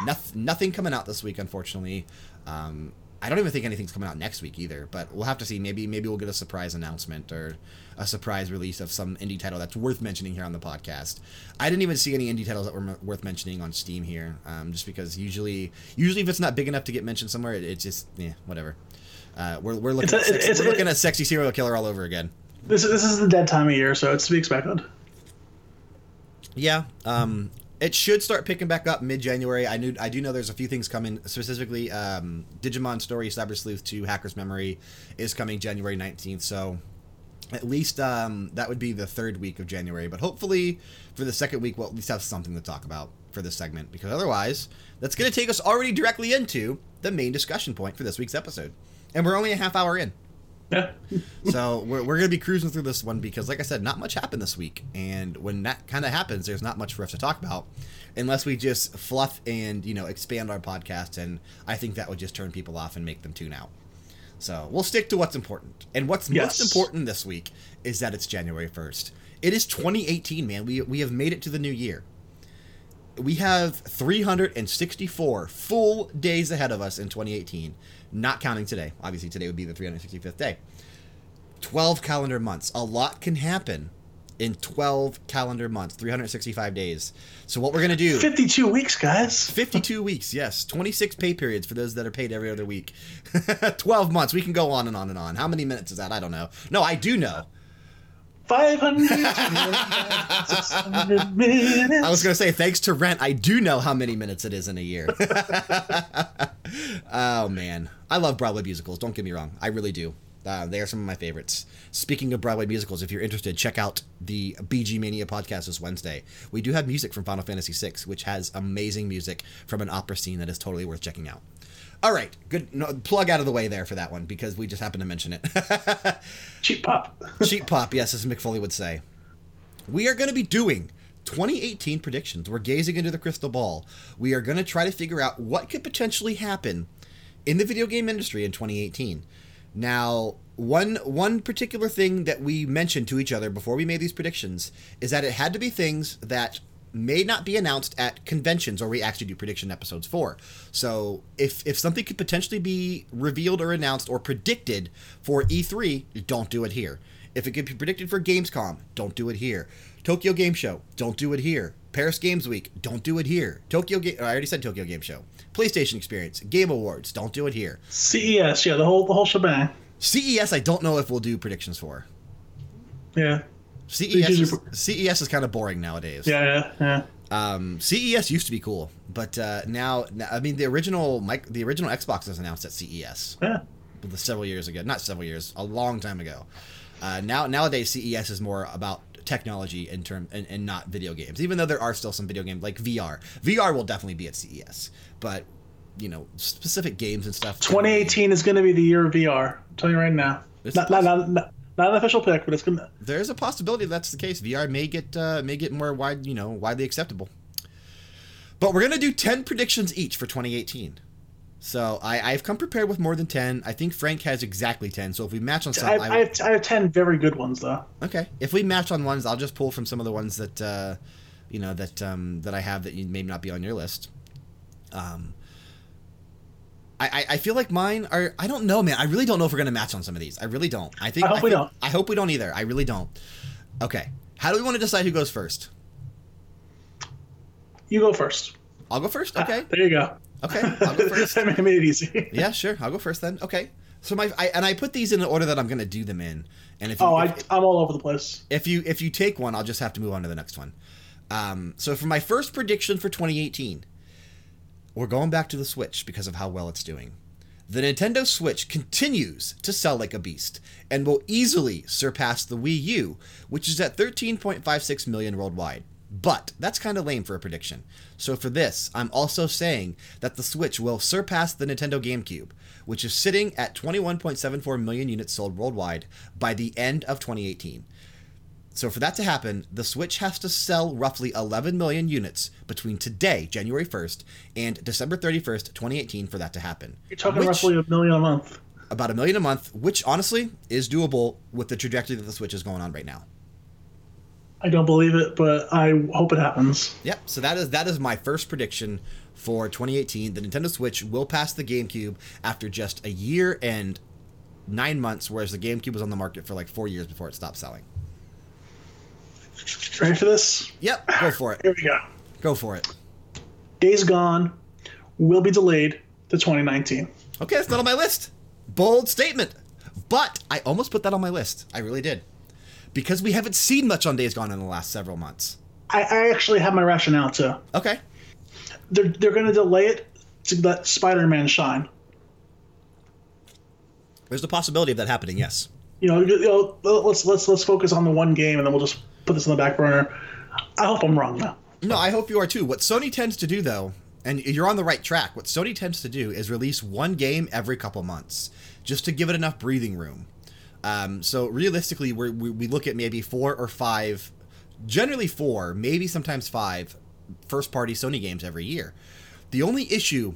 Noth- nothing coming out this week, unfortunately. Um, I don't even think anything's coming out next week either, but we'll have to see. Maybe maybe we'll get a surprise announcement or a surprise release of some indie title that's worth mentioning here on the podcast. I didn't even see any indie titles that were m- worth mentioning on Steam here, um, just because usually usually if it's not big enough to get mentioned somewhere, it, it's just yeah whatever. Uh, we're we're looking, It's at sexy, it's- we're looking at sexy serial killer all over again. This this is the dead time of year, so it's to be expected. Yeah, um, it should start picking back up mid January. I knew I do know there's a few things coming. Specifically, um, Digimon Story Cyber Sleuth 2 Hacker's Memory is coming January 19th. So at least um, that would be the third week of January. But hopefully for the second week, we'll at least have something to talk about for this segment. Because otherwise, that's going to take us already directly into the main discussion point for this week's episode. And we're only a half hour in. Yeah. So we're, we're going to be cruising through this one because, like I said, not much happened this week. And when that kind of happens, there's not much for us to talk about unless we just fluff and, you know, expand our podcast. And I think that would just turn people off and make them tune out. So we'll stick to what's important. And what's Yes. most important this week is that it's January 1st. It is 2018, man. We, we have made it to the new year. We have 364 full days ahead of us in 2018, not counting today. Obviously, today would be the 365th day. 12 calendar months. A lot can happen in 12 calendar months, 365 days. So, what we're going to do. Fifty-two weeks, guys. 52 weeks, yes. 26 pay periods for those that are paid every other week. 12 months. We can go on and on and on. How many minutes is that? I don't know. No, I do know. Five hundred. Six hundred minutes. I was going to say, thanks to Rent, I do know how many minutes it is in a year. oh, man. I love Broadway musicals. Don't get me wrong. I really do. Uh, they are some of my favorites. Speaking of Broadway musicals, if you're interested, check out the BG Mania podcast this Wednesday. We do have music from Final Fantasy VI, which has amazing music from an opera scene that is totally worth checking out. All right, good no, plug out of the way there for that one because we just happened to mention it. Cheap pop. Cheap pop, yes, as Mick Foley would say. We are going to be doing 2018 predictions. We're gazing into the crystal ball. We are going to try to figure out what could potentially happen in the video game industry in 2018. Now, one one particular thing that we mentioned to each other before we made these predictions is that it had to be things that may not be announced at conventions or we actually do prediction episodes for. So, if if something could potentially be revealed or announced or predicted for E3, don't do it here. If it could be predicted for Gamescom, don't do it here. Tokyo Game Show, don't do it here. Paris Games Week, don't do it here. Tokyo Game, I already said Tokyo Game Show. PlayStation Experience, Game Awards, don't do it here. CES, yeah, the whole the whole shebang. CES, I don't know if we'll do predictions for. Yeah, CES, is, CES is kind of boring nowadays. yeah, yeah, yeah. Um, CES used to be cool, but uh, now, I mean, the original mic, the original Xbox was announced at CES yeah. several years ago. Not several years, a long time ago. Uh, now, nowadays, CES is more about technology in term and, and not video games. Even though there are still some video games like VR. VR will definitely be at CES, but you know, specific games and stuff. 2018 is going to be the year of VR. I'm telling you right now. Not, not, not, not, an official pick, but it's gonna. there's a possibility that's the case. VR may get uh, may get more wide, you know, widely acceptable. But we're gonna do ten predictions each for 2018. So I, I've come prepared with more than ten. I think Frank has exactly ten. So if we match on some, I, I, I, have, I have 10 very good ones though. okay. If we match on ones, I'll just pull from some of the ones that uh, you know that um, that I have that you may not be on your list. Um, I, I- I feel like mine are. I don't know, man. I really don't know if we're gonna match on some of these. I really don't. I think. I hope we think- don't. I hope we don't either. I really don't. Okay. How do we want to decide who goes first? You go first. I'll go first. Okay. There you go. Okay. I'll go first. I made it easy. Yeah, sure. I'll go first then. Okay. So my I, and I put these in the order that I'm gonna do them in. And if you, Oh, I, if, I'm all over the place. if you if you take one, I'll just have to move on to the next one. Um, so for my first prediction for 2018, we're going back to the Switch because of how well it's doing. The Nintendo Switch continues to sell like a beast and will easily surpass the Wii U, which is at 13.56 million worldwide. But that's kind of lame for a prediction. So for this, I'm also saying that the Switch will surpass the Nintendo GameCube, which is sitting at 21.74 million units sold worldwide by the end of 2018. So for that to happen, the Switch has to sell roughly 11 million units between today, January 1st, and December 31st, 2018, for that to happen. You're talking Which- roughly a million a month. about a million a month, which honestly is doable with the trajectory that the Switch is going on right now. I don't believe it, but I hope it happens. Yep. So that is that is my first prediction for 2018. The Nintendo Switch will pass the GameCube after just a year and nine months, whereas the GameCube was on the market for like four years before it stopped selling. Ready for this? Yep. Go for it. Here we go. Go for it. Days Gone will be delayed to 2019. Okay, that's not on my list. Bold statement. But I almost put that on my list. I really did. Because we haven't seen much on Days Gone in the last several months. I, I actually have my rationale too. Okay. They're they're going to delay it to let Spider-Man shine. There's the possibility of that happening, yes. You know, you know, let's let's let's focus on the one game, and then we'll just put this on the back burner. I hope I'm wrong though. No, I hope you are too. What Sony tends to do, though, and you're on the right track, what Sony tends to do is release one game every couple months just to give it enough breathing room. Um, so realistically, we we look at maybe four or five, generally four, maybe sometimes five, first party Sony games every year. The only issue,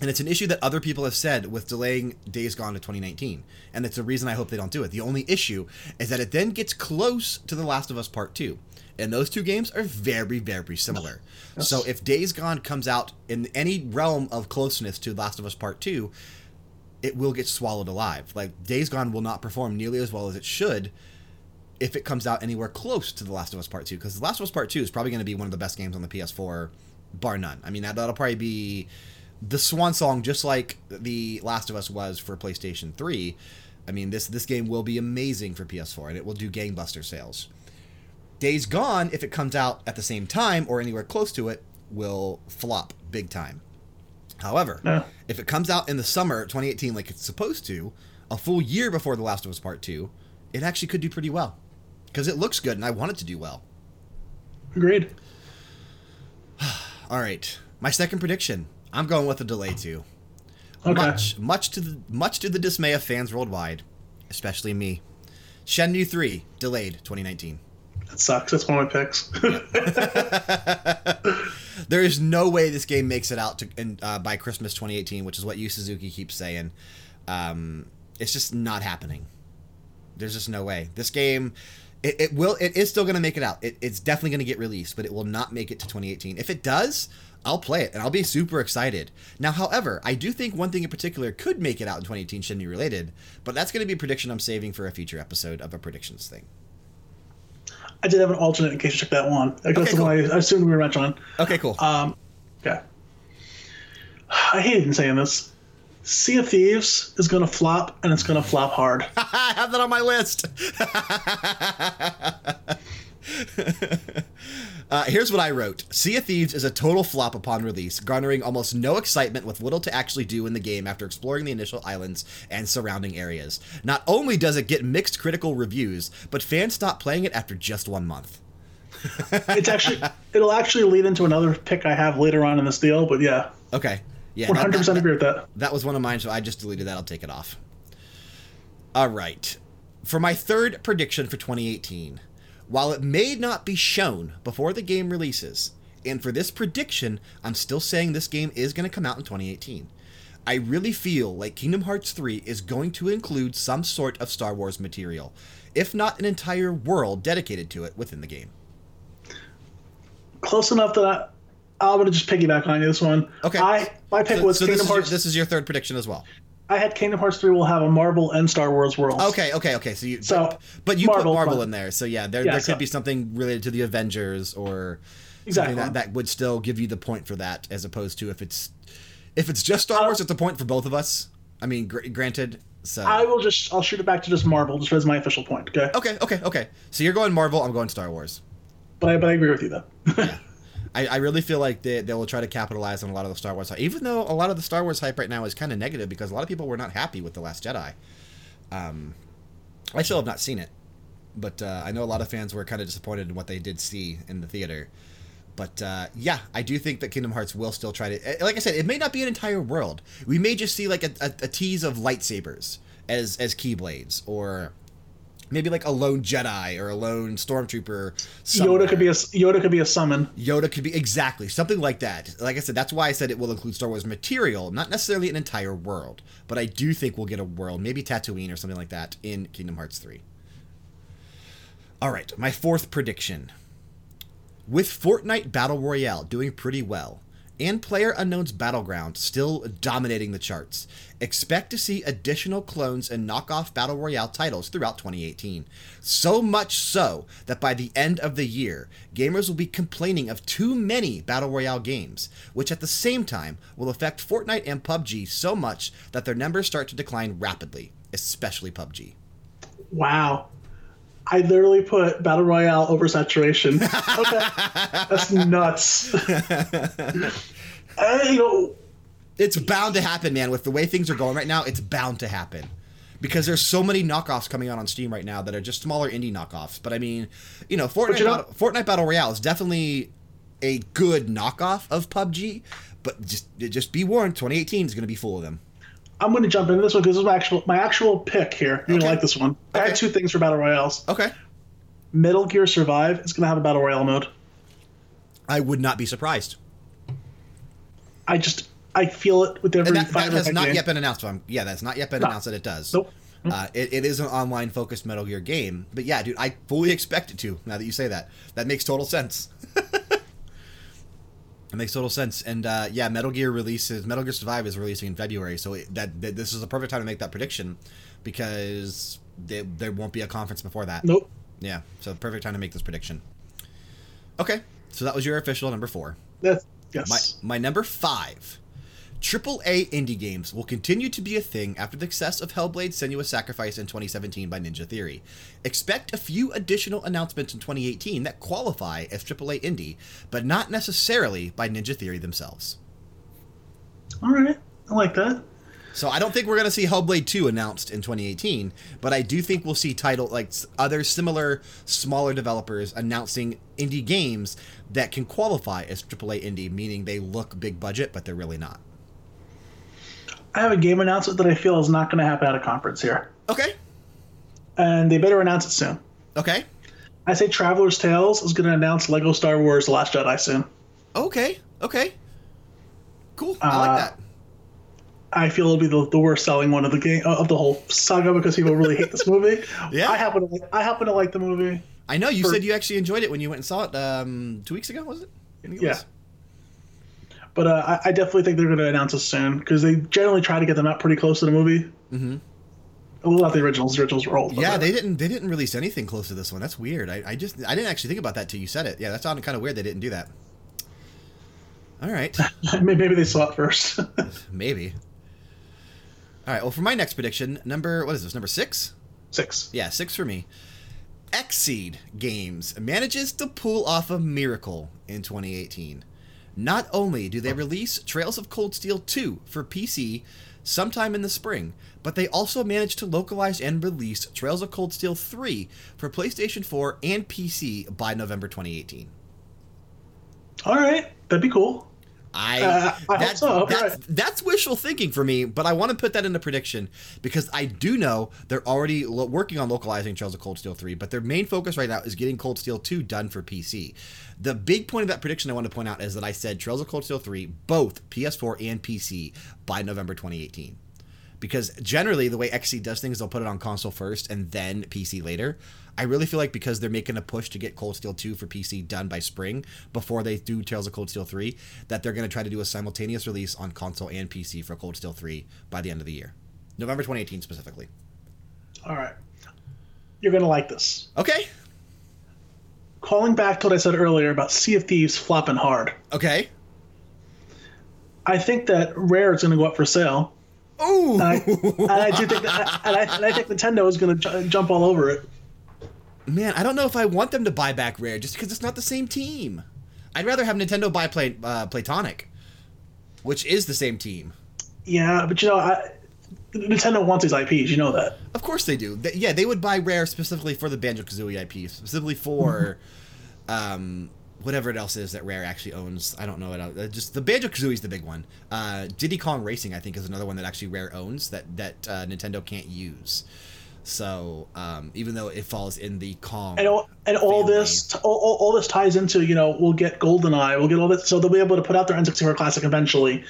and it's an issue that other people have said with delaying Days Gone to 2019, and it's a reason I hope they don't do it. The only issue is that it then gets close to The Last of Us Part 2. And those two games are very, very similar. So if Days Gone comes out in any realm of closeness to The Last of Us Part 2, it will get swallowed alive. Like Days Gone will not perform nearly as well as it should if it comes out anywhere close to The Last of Us Part 2 because The Last of Us Part 2 is probably going to be one of the best games on the PS4 bar none. I mean that, that'll probably be the swan song just like The Last of Us was for PlayStation 3. I mean this this game will be amazing for PS4 and it will do gangbuster sales. Days Gone if it comes out at the same time or anywhere close to it will flop big time. However, Yeah. if it comes out in the summer 2018 like it's supposed to, a full year before The Last of Us Part 2, it actually could do pretty well. Because it looks good and I want it to do well. Agreed. All right. My second prediction. I'm going with a delay too. Okay. Much much to the much to the dismay of fans worldwide, especially me. Shenmue 3 delayed 2019. That sucks. That's one of my picks. There is no way this game makes it out to in, uh, by Christmas 2018, which is what Yu Suzuki keeps saying. Um, it's just not happening. There's just no way. This game, it, it will. It is still going to make it out. It, it's definitely going to get released, but it will not make it to 2018. If it does, I'll play it and I'll be super excited. Now, however, I do think one thing in particular could make it out in 2018, Shenmue related, but that's going to be a prediction I'm saving for a future episode of a predictions thing. I did have an alternate in case you took that one. Like, That's Okay, the cool. one I I assumed we were match on. Okay, cool. Um, okay. I hate even saying this. Sea of Thieves is going to flop, and it's going to flop hard. I have that on my list. uh, here's what I wrote Sea of Thieves is a total flop upon release, garnering almost no excitement with little to actually do in the game after exploring the initial islands and surrounding areas. Not only does it get mixed critical reviews, but fans stop playing it after just one month. It's actually it'll actually lead into another pick I have later on in this deal, but yeah, Okay. Yeah. hundred percent agree with that. That was one of mine, so I just deleted that. I'll take it off. All right. For my third prediction for 2018, while it may not be shown before the game releases, and for this prediction, I'm still saying this game is going to come out in 2018. I really feel like Kingdom Hearts 3 is going to include some sort of Star Wars material, if not an entire world dedicated to it within the game. Close enough that I, I'm going to just piggyback on you this one. Okay. I my pick So, was so this, Kingdom is your, Hearts. this is your third prediction as well. I had Kingdom Hearts three will have a Marvel and Star Wars world. Okay, okay, okay. So you So, but, but you Marvel, put Marvel in there, so yeah, there, Yeah, there so- could be something related to the Avengers or Exactly. something that, that would still give you the point for that, as opposed to if it's if it's just Star uh, Wars, it's a point for both of us. I mean, gr- granted. So I will just I'll shoot it back to just Marvel just as my official point. Okay. okay, okay, okay. So you're going Marvel, I'm going Star Wars. But I but I agree with you though. I, I really feel like they, they will try to capitalize on a lot of the Star Wars hype, even though a lot of the Star Wars hype right now is kind of negative because a lot of people were not happy with The Last Jedi. Um, I still have not seen it, but uh, I know a lot of fans were kind of disappointed in what they did see in the theater. But uh, yeah, I do think that Kingdom Hearts will still try to. eh, Like I said, it may not be an entire world. We may just see like a, a, a tease of lightsabers as as keyblades, or Maybe like a lone Jedi or a lone stormtrooper. Yoda could be a Yoda could be a summon. Yoda could be exactly something like that. Like I said, that's why I said it will include Star Wars material, not necessarily an entire world. But I do think we'll get a world, maybe Tatooine or something like that, in Kingdom Hearts three. All right, my fourth prediction. With Fortnite Battle Royale doing pretty well, and Player Unknown's Battleground still dominating the charts, expect to see additional clones and knockoff Battle Royale titles throughout 2018. So much so that by the end of the year, gamers will be complaining of too many Battle Royale games, which at the same time will affect Fortnite and PUBG so much that their numbers start to decline rapidly, especially PUBG. Wow. I literally put battle royale oversaturation. Okay, that's nuts. uh, you know, it's bound to happen, man. With the way things are going right now, it's bound to happen because there's so many knockoffs coming out on Steam right now that are just smaller indie knockoffs. But I mean, you know, Fortnite, you know, Battle, Fortnite Battle Royale is definitely a good knockoff of PUBG. But just just be warned, 2018 is going to be full of them. I'm going to jump into this one because this is my actual my actual pick here. You're okay. gonna like this one. Okay. I had two things for battle royales. Okay. Metal Gear Survive is going to have a battle royale mode. I would not be surprised. I just I feel it with every. And that, that has not game. yet been announced. So yeah, that's not yet been no. announced that it does. Nope. Uh, it, it is an online focused Metal Gear game, but yeah, dude, I fully expect it to. Now that you say that, that makes total sense. It makes total sense, and uh, yeah, Metal Gear releases. Metal Gear Survive is releasing in February, so it, that, that, this is the perfect time to make that prediction because they, there won't be a conference before that. Nope. Yeah, so perfect time to make this prediction. Okay, so that was your official number four. That's yes. My my number five AAA indie games will continue to be a thing after the success of Hellblade Senua's Sacrifice in 2017 by Ninja Theory. Expect a few additional announcements in 2018 that qualify as AAA indie, but not necessarily by Ninja Theory themselves. All right, I like that. So I don't think we're going to see Hellblade 2 announced in 2018, but I do think we'll see title like other similar smaller developers announcing indie games that can qualify as AAA indie, meaning they look big budget but they're really not. I have a game announcement that I feel is not going to happen at a conference here. Okay. And they better announce it soon. Okay. I say Traveler's Tales is going to announce Lego Star Wars: The Last Jedi soon. Okay. Okay. Cool. I like uh, that. I feel it'll be the, the worst selling one of the game of the whole saga because people really hate this movie. yeah. I happen to like, I happen to like the movie. I know you for, said you actually enjoyed it when you went and saw it um, two weeks ago, was it? it yeah. Was. But uh, I, I, definitely think they're going to announce it soon because they generally try to get them out pretty close to the movie. Mm-hmm. A little not the originals. The originals were old. Yeah, they didn't. They didn't release anything close to this one. That's weird. I, I just I didn't actually think about that till you said it. Yeah, that sounded kind of weird. They didn't do that. All right. Maybe they saw it first. Maybe. All right. Well, for my next prediction, number what is this? Number six. Six. Yeah, six for me. Xseed Games manages to pull off a miracle in 2018. Not only do they release Trails of Cold Steel 2 for PC sometime in the spring, but they also managed to localize and release Trails of Cold Steel 3 for PlayStation 4 and PC by November 2018. All right, that'd be cool. I, uh, I that, so. that's, right. that's wishful thinking for me, but I want to put that into prediction because I do know they're already lo- working on localizing Trails of Cold Steel 3, but their main focus right now is getting Cold Steel 2 done for PC. The big point of that prediction I want to point out is that I said Trails of Cold Steel 3, both PS4 and PC, by November 2018 because generally the way Xseed does things, they'll put it on console first and then PC later. I really feel like because they're making a push to get Cold Steel 2 for PC done by spring before they do Trails of Cold Steel 3, that they're going to try to do a simultaneous release on console and PC for Cold Steel 3 by the end of the year. November 2018 specifically. All right. You're going to like this. Okay. Calling back to what I said earlier about Sea of Thieves flopping hard. Okay. I think that Rare is going to go up for sale. Ooh. And I, and I do think that, and I, and I think Nintendo is going to jump all over it. Man, I don't know if I want them to buy back Rare just because it's not the same team. I'd rather have Nintendo buy Play, uh, Playtonic, which is the same team. Yeah, but you know, I, Nintendo wants these IPs. You know that. Of course they do. They, yeah, they would buy Rare specifically for the Banjo Kazooie IP, specifically for um, whatever it else is that Rare actually owns. I don't know it. Uh, just the Banjo Kazooie is the big one. Uh, Diddy Kong Racing, I think, is another one that actually Rare owns that that uh, Nintendo can't use. So um, even though it falls in the Kong, And all, and all this all, all, all this ties into you know we'll get GoldenEye, we'll get all this, so they'll be able to put out their N64 Classic eventually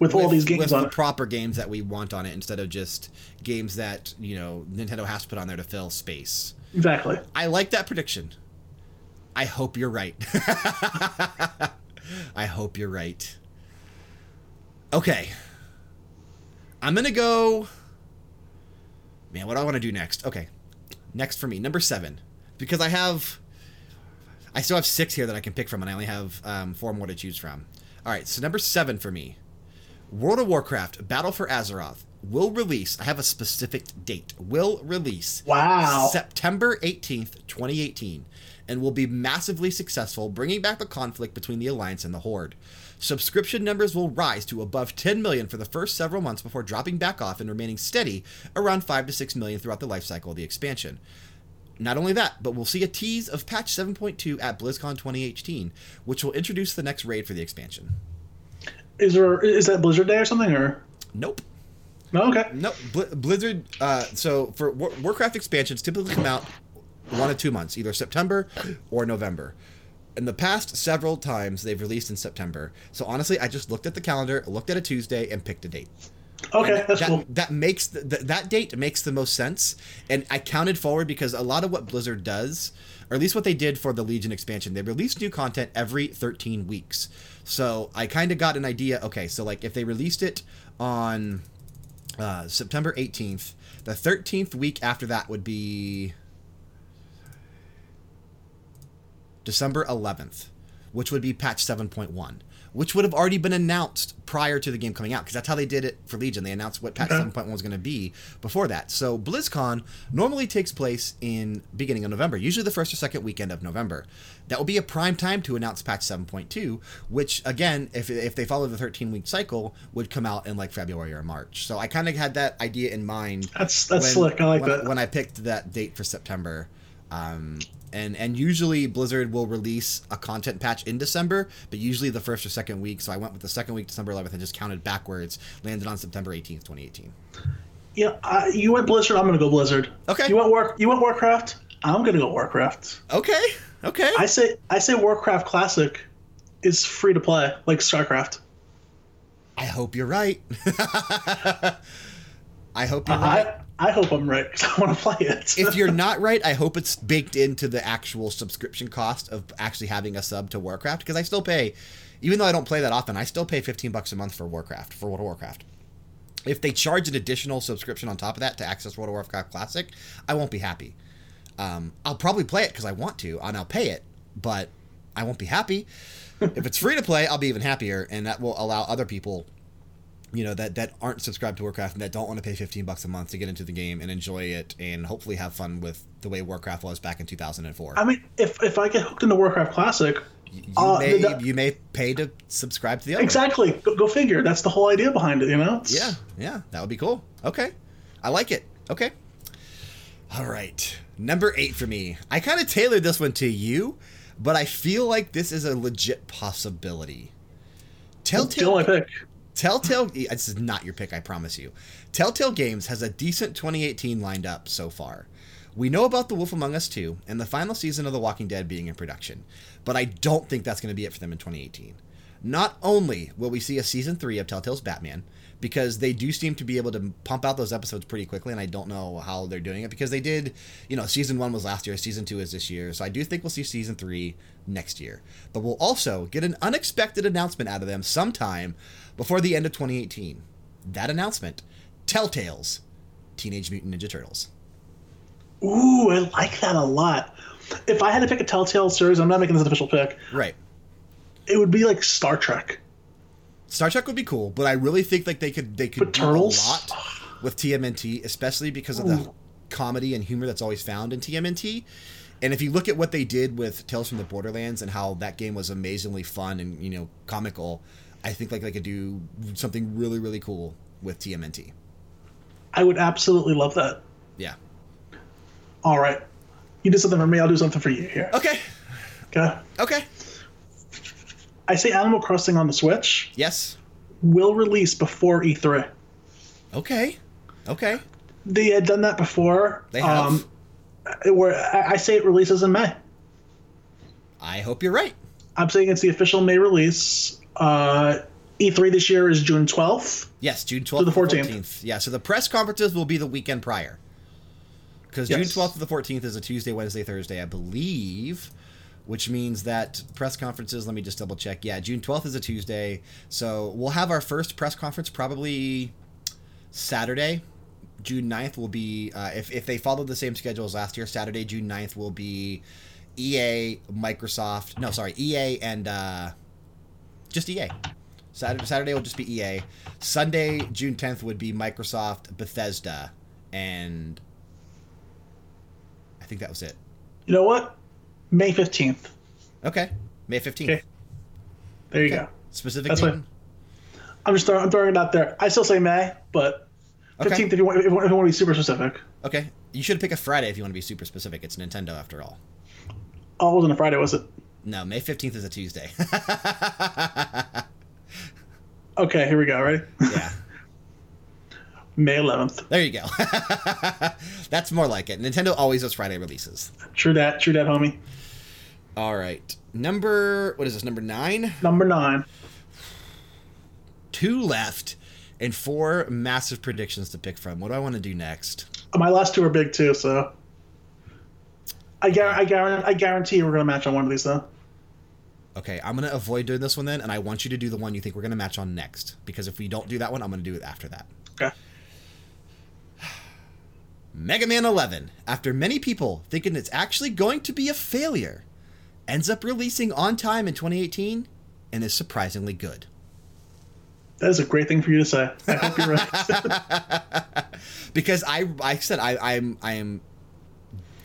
with, all these games with on the it. proper games that we want on it instead of just games that you know Nintendo has to put on there to fill space. Exactly. I like that prediction. I hope you're right. I hope you're right. Okay. I'm going to go. Man, what do I want to do next? Okay. Next for me, number seven. Because I have. I still have six here that I can pick from, and I only have um, four more to choose from. All right, so number seven for me World of Warcraft Battle for Azeroth will release. I have a specific date. Will release Wow. September 18th, 2018, and will be massively successful, bringing back the conflict between the Alliance and the Horde. Subscription numbers will rise to above 10 million for the first several months before dropping back off and remaining steady around 5 to 6 million throughout the life cycle of the expansion. Not only that, but we'll see a tease of patch 7.2 at BlizzCon 2018, which will introduce the next raid for the expansion. Is there is that Blizzard Day or something or Nope. no? Okay. No, Bl- Blizzard. Uh, so for War- Warcraft expansions, typically come out one to two months, either September or November. In the past several times, they've released in September. So honestly, I just looked at the calendar, looked at a Tuesday, and picked a date. Okay, that's that, cool. that makes the, that date makes the most sense, and I counted forward because a lot of what Blizzard does, or at least what they did for the Legion expansion, they release new content every 13 weeks. So I kind of got an idea. Okay, so like if they released it on uh, September 18th, the 13th week after that would be December 11th, which would be patch 7.1, which would have already been announced prior to the game coming out because that's how they did it for Legion. They announced what patch Okay. 7.1 was going to be before that. So BlizzCon normally takes place in beginning of November, usually the first or second weekend of November. That will be a prime time to announce patch 7.2, which again, if, if they follow the 13 week cycle, would come out in like February or March. So I kind of had that idea in mind That's that's slick. I like when, that. when I picked that date for September. Um, and and usually Blizzard will release a content patch in December, but usually the first or second week. So I went with the second week, December 11th, and just counted backwards. Landed on September 18th, 2018. yeah, I, you went Blizzard. I'm gonna go Blizzard. Okay. You went War. You went Warcraft. I'm gonna go Warcraft. Okay, okay. I say I say Warcraft Classic is free to play like StarCraft. I hope you're right. I hope you're uh-huh. right. I I hope I'm right because I want to play it. if you're not right, I hope it's baked into the actual subscription cost of actually having a sub to Warcraft because I still pay, even though I don't play that often, I still pay 15 bucks a month for Warcraft for World of Warcraft. If they charge an additional subscription on top of that to access World of Warcraft Classic, I won't be happy. Um, I'll probably play it because I want to, and I'll pay it, but I won't be happy. if it's free to play, I'll be even happier, and that will allow other people you know that that aren't subscribed to Warcraft and that don't want to pay 15 bucks a month to get into the game and enjoy it and hopefully have fun with the way Warcraft was back in 2004. I mean, if if I get hooked into Warcraft Classic, you uh, may the- you may pay to subscribe to the other. exactly. Go, go figure. That's the whole idea behind it. You know. It's- Yeah, yeah, that would be cool. Okay, I like it. Okay. All right, number eight for me. I kind of tailored this one to you, but I feel like this is a legit possibility. Telltale Still my pick. Telltale, this is not your pick, I promise you. Telltale Games has a decent 2018 lined up so far. We know about The Wolf Among Us 2 and the final season of The Walking Dead being in production, but I don't think that's going to be it for them in 2018. Not only will we see a season 3 of Telltale's Batman, because they do seem to be able to pump out those episodes pretty quickly, and I don't know how they're doing it because they did, you know, season 1 was last year, season 2 is this year, so I do think we'll see season 3 next year. But we'll also get an unexpected announcement out of them sometime before the end of 2018. That announcement Telltale's Teenage Mutant Ninja Turtles. Ooh, I like that a lot. If I had to pick a Telltale series, I'm not making this an official pick. Right. It would be like Star Trek. Star Trek would be cool, but I really think like they could they could But do Turtles? a lot with TMNT, especially because of the Ooh. comedy and humor that's always found in TMNT. And if you look at what they did with Tales from the Borderlands and how that game was amazingly fun and you know comical, I think like they could do something really really cool with TMNT. I would absolutely love that. Yeah. All right. You did something for me, I'll do something for you here. Okay. Okay. Okay. I say Animal Crossing on the Switch Yes. will release before E E3. Okay. Okay. they had done that before. They have. Um, where I, I say it releases in May. I hope you're right. I'm saying it's the official May release. Uh, E3 this year is June 12th. Yes, June 12th To the 14th. 14th. Yeah, so the press conferences will be the weekend prior. Because Yes. June 12th to the 14th is a Tuesday, Wednesday, Thursday, I believe. Which means that press conferences, let me just double check. Yeah, June 12th is a Tuesday. So we'll have our first press conference probably Saturday. June 9th will be, uh, if, if they follow the same schedule as last year, Saturday, June 9th will be EA, Microsoft. No, sorry, EA and uh, just EA. Saturday, Saturday will just be EA. Sunday, June 10th would be Microsoft, Bethesda, and I think that was it. You know what? May 15th. Okay, May 15th. Okay. There you Okay. go. Specific That's fine. I'm just throwing, I'm throwing it out there. I still say May, but 15th Okay. if you want if you want if you want to be super specific. Okay. You should pick a Friday if you want to be super specific. It's Nintendo after all. Oh, it wasn't a Friday, was it? No, May 15th is a Tuesday. Okay, here we go. Ready? yeah. May 11th. There you go. That's more like it. Nintendo always does Friday releases. True that. True that, homie. All right. Number, what is this, number nine? Number nine. Two left and four massive predictions to pick from. What do I want to do next? My last two are big too, so I guarantee I guarantee, I guarantee we're gonna match on one of these though. Okay, I'm going to avoid doing this one then, and I want you to do the one you think we're going to match on next. Because if we don't do that one, I'm going to do it after that. Okay. Mega Man 11, after many people thinking it's actually going to be a failure, ends up releasing on time in 2018 and is surprisingly good. That is a great thing for you to say. I hope you're right. because I, I said I, I'm, I am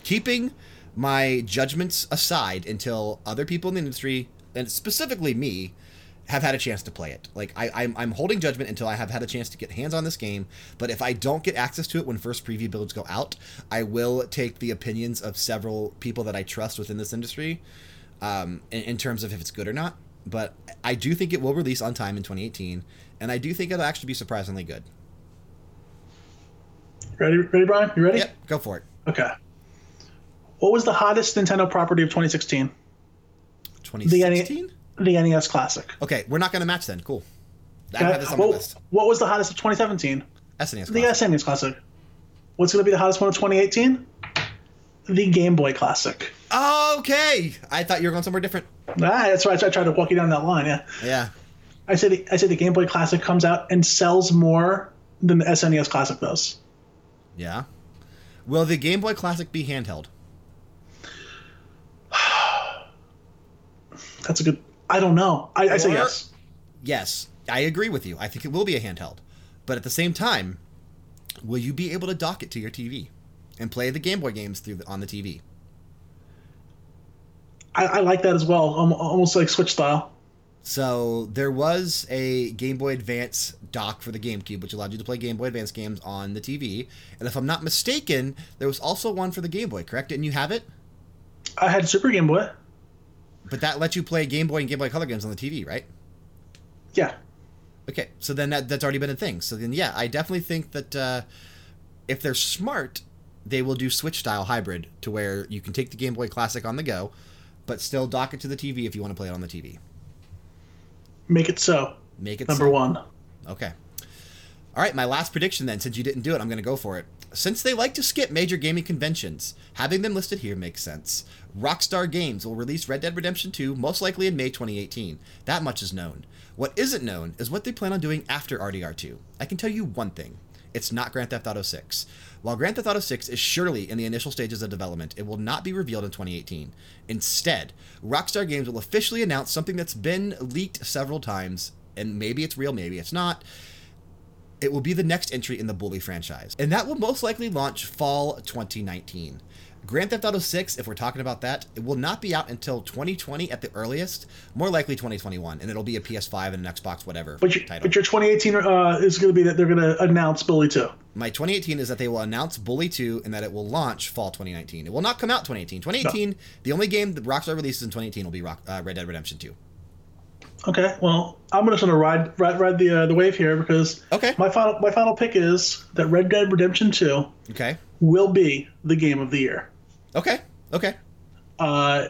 keeping my judgments aside until other people in the industry, and specifically me, have had a chance to play it. Like I, I'm, I'm holding judgment until I have had a chance to get hands on this game. But if I don't get access to it when first preview builds go out, I will take the opinions of several people that I trust within this industry, um, in, in terms of if it's good or not. But I do think it will release on time in 2018, and I do think it'll actually be surprisingly good. ready, ready, Brian? You ready? Yep, go for it. Okay. What was the hottest Nintendo property of 2016? 2016. The NES Classic. Okay, we're not going to match then. Cool. I have this on my What, list. what was the hottest of 2017? SNES. The Classic. SNES Classic. What's going to be the hottest one of 2018? The Game Boy Classic. Okay, I thought you were going somewhere different. Ah, that's right. I tried to walk you down that line. Yeah. Yeah. I say the I say the Game Boy Classic comes out and sells more than the SNES Classic does. Yeah. Will the Game Boy Classic be handheld? That's a good. I don't know. I, I say yes. Yes, I agree with you. I think it will be a handheld. But at the same time, will you be able to dock it to your TV and play the Game Boy games through the, on the TV? I, I like that as well. Almost like Switch style. So there was a Game Boy Advance dock for the GameCube, which allowed you to play Game Boy Advance games on the TV. And if I'm not mistaken, there was also one for the Game Boy, correct? Didn't you have it? I had Super Game Boy. But that lets you play Game Boy and Game Boy Color games on the TV, right? Yeah. Okay, so then that, that's already been a thing. So then, yeah, I definitely think that uh, if they're smart, they will do Switch style hybrid to where you can take the Game Boy Classic on the go, but still dock it to the TV if you want to play it on the TV. Make it so. Make it Number so. one. Okay. All right, my last prediction then, since you didn't do it, I'm going to go for it. Since they like to skip major gaming conventions, having them listed here makes sense. Rockstar Games will release Red Dead Redemption 2 most likely in May 2018. That much is known. What isn't known is what they plan on doing after RDR2. I can tell you one thing. It's not Grand Theft Auto 6. While Grand Theft Auto 6 is surely in the initial stages of development, it will not be revealed in 2018. Instead, Rockstar Games will officially announce something that's been leaked several times, and maybe it's real, maybe it's not. It will be the next entry in the Bully franchise, and that will most likely launch fall 2019. Grand Theft Auto 6, if we're talking about that, it will not be out until 2020 at the earliest, more likely 2021, and it'll be a PS5 and an Xbox, whatever But your, title. but your 2018 uh, is going to be that they're going to announce Bully 2. My 2018 is that they will announce Bully 2 and that it will launch fall 2019. It will not come out 2018. 2018, the only game that Rockstar releases in 2018 will be Rock, uh, Red Dead Redemption 2. Okay, well, I'm just gonna ride ride, ride the uh, the wave here because Okay. my final my final pick is that Red Dead Redemption 2 Okay. will be the game of the year. Okay. Okay. Uh,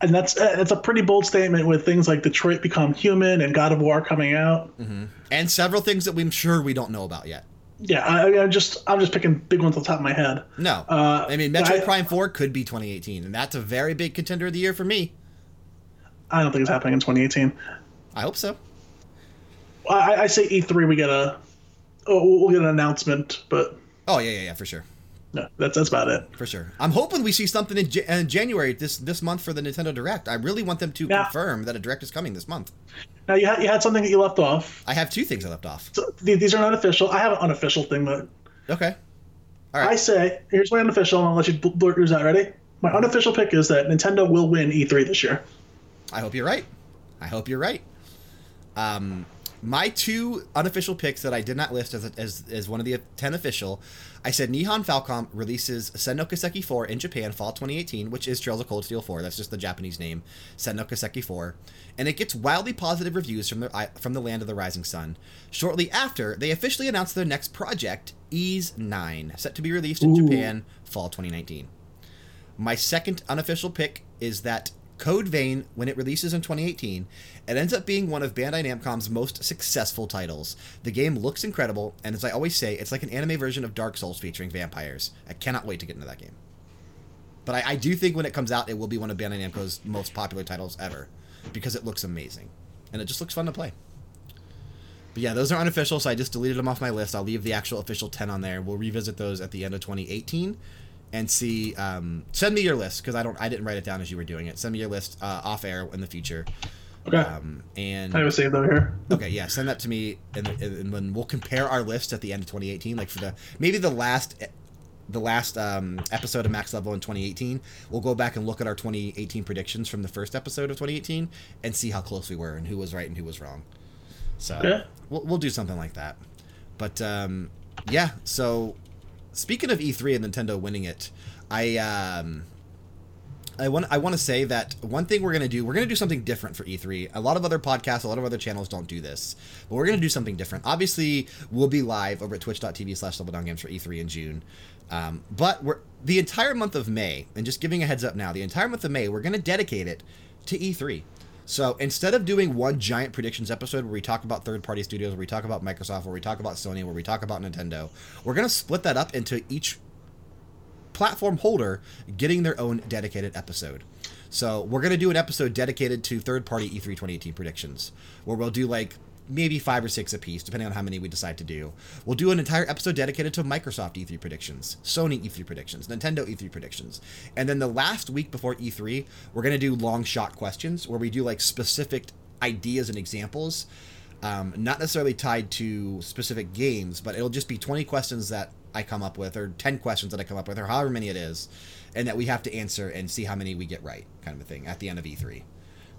and that's uh, that's a pretty bold statement with things like Detroit Become Human and God of War coming out. And several things that I'm sure we don't know about yet. Yeah, I, I I'm just I'm just picking big ones off the top of my head. No. Uh, I mean, Metro I- Prime 4 could be 2018, and that's a very big contender of the year for me. I don't think it's happening in 2018. I hope so. I, I say E3 we get a oh, we'll get an announcement, but Oh, yeah, yeah, yeah, for sure. no, that's that's about it. For sure. I'm hoping we see something in, J- in January this this month for the Nintendo Direct. I really want them to Yeah. confirm that a Direct is coming this month. Now you had you had something that you left off. I have two things I left off. So th- these are not official. I have an unofficial thing that Okay. All I say. Here's my unofficial, and I'll let you bl- blurt yours out. Ready? My unofficial pick is that Nintendo will win E3 this year. I hope you're right. I hope you're right. Um, my two unofficial picks that I did not list as, as, as one of the 10 official, I said Nihon Falcom releases Sen no Kiseki 4 in Japan fall 2018, which is Trails of Cold Steel 4. That's just the Japanese name, Sen no Kiseki 4. And it gets wildly positive reviews from the, from the land of the rising sun. Shortly after, they officially announced their next project, Ys 9, set to be released in Ooh. Japan fall 2019. My second unofficial pick is that Code Vein, when it releases in 2018, it ends up being one of Bandai Namco's most successful titles. The game looks incredible, and as I always say, it's like an anime version of Dark Souls featuring vampires. I cannot wait to get into that game. But I, I do think when it comes out, it will be one of Bandai Namco's most popular titles ever, because it looks amazing, and it just looks fun to play. But yeah, those are unofficial, so I just deleted them off my list. I'll leave the actual official 10 on there. We'll revisit those at the end of 2018 and see. Um, send me your list because I don't. I didn't write it down as you were doing it. Send me your list uh, off air in the future. Okay. Um, and I have saved over here. okay, yeah, send that to me, and, and then we'll compare our list at the end of 2018, like for the maybe the last. The last um, episode of Max Level in 2018, we'll go back and look at our 2018 predictions from the first episode of 2018 and see how close we were and who was right and who was wrong. So Yeah. we'll, we'll do something like that. But um, yeah, so speaking of E3 and Nintendo winning it, I um, I want I want to say that one thing we're gonna do we're gonna do something different for E3. A lot of other podcasts, a lot of other channels don't do this, but we're gonna do something different. Obviously, we'll be live over at Twitch.tv/slash Level Down Games for E3 in June. Um, but we're the entire month of May, and just giving a heads up now, the entire month of May, we're gonna dedicate it to E3. So instead of doing one giant predictions episode where we talk about third party studios, where we talk about Microsoft, where we talk about Sony, where we talk about Nintendo, we're going to split that up into each platform holder getting their own dedicated episode. So we're going to do an episode dedicated to third party E E3 2018 predictions, where we'll do like maybe five or six apiece, depending on how many we decide to do. We'll do an entire episode dedicated to Microsoft E3 predictions, Sony E3 predictions, Nintendo E3 predictions. And then the last week before E3, we're going to do long shot questions where we do like specific ideas and examples. Um, not necessarily tied to specific games, but it'll just be 20 questions that I come up with, or 10 questions that I come up with, or however many it is, and that we have to answer and see how many we get right, kind of a thing, at the end of E3.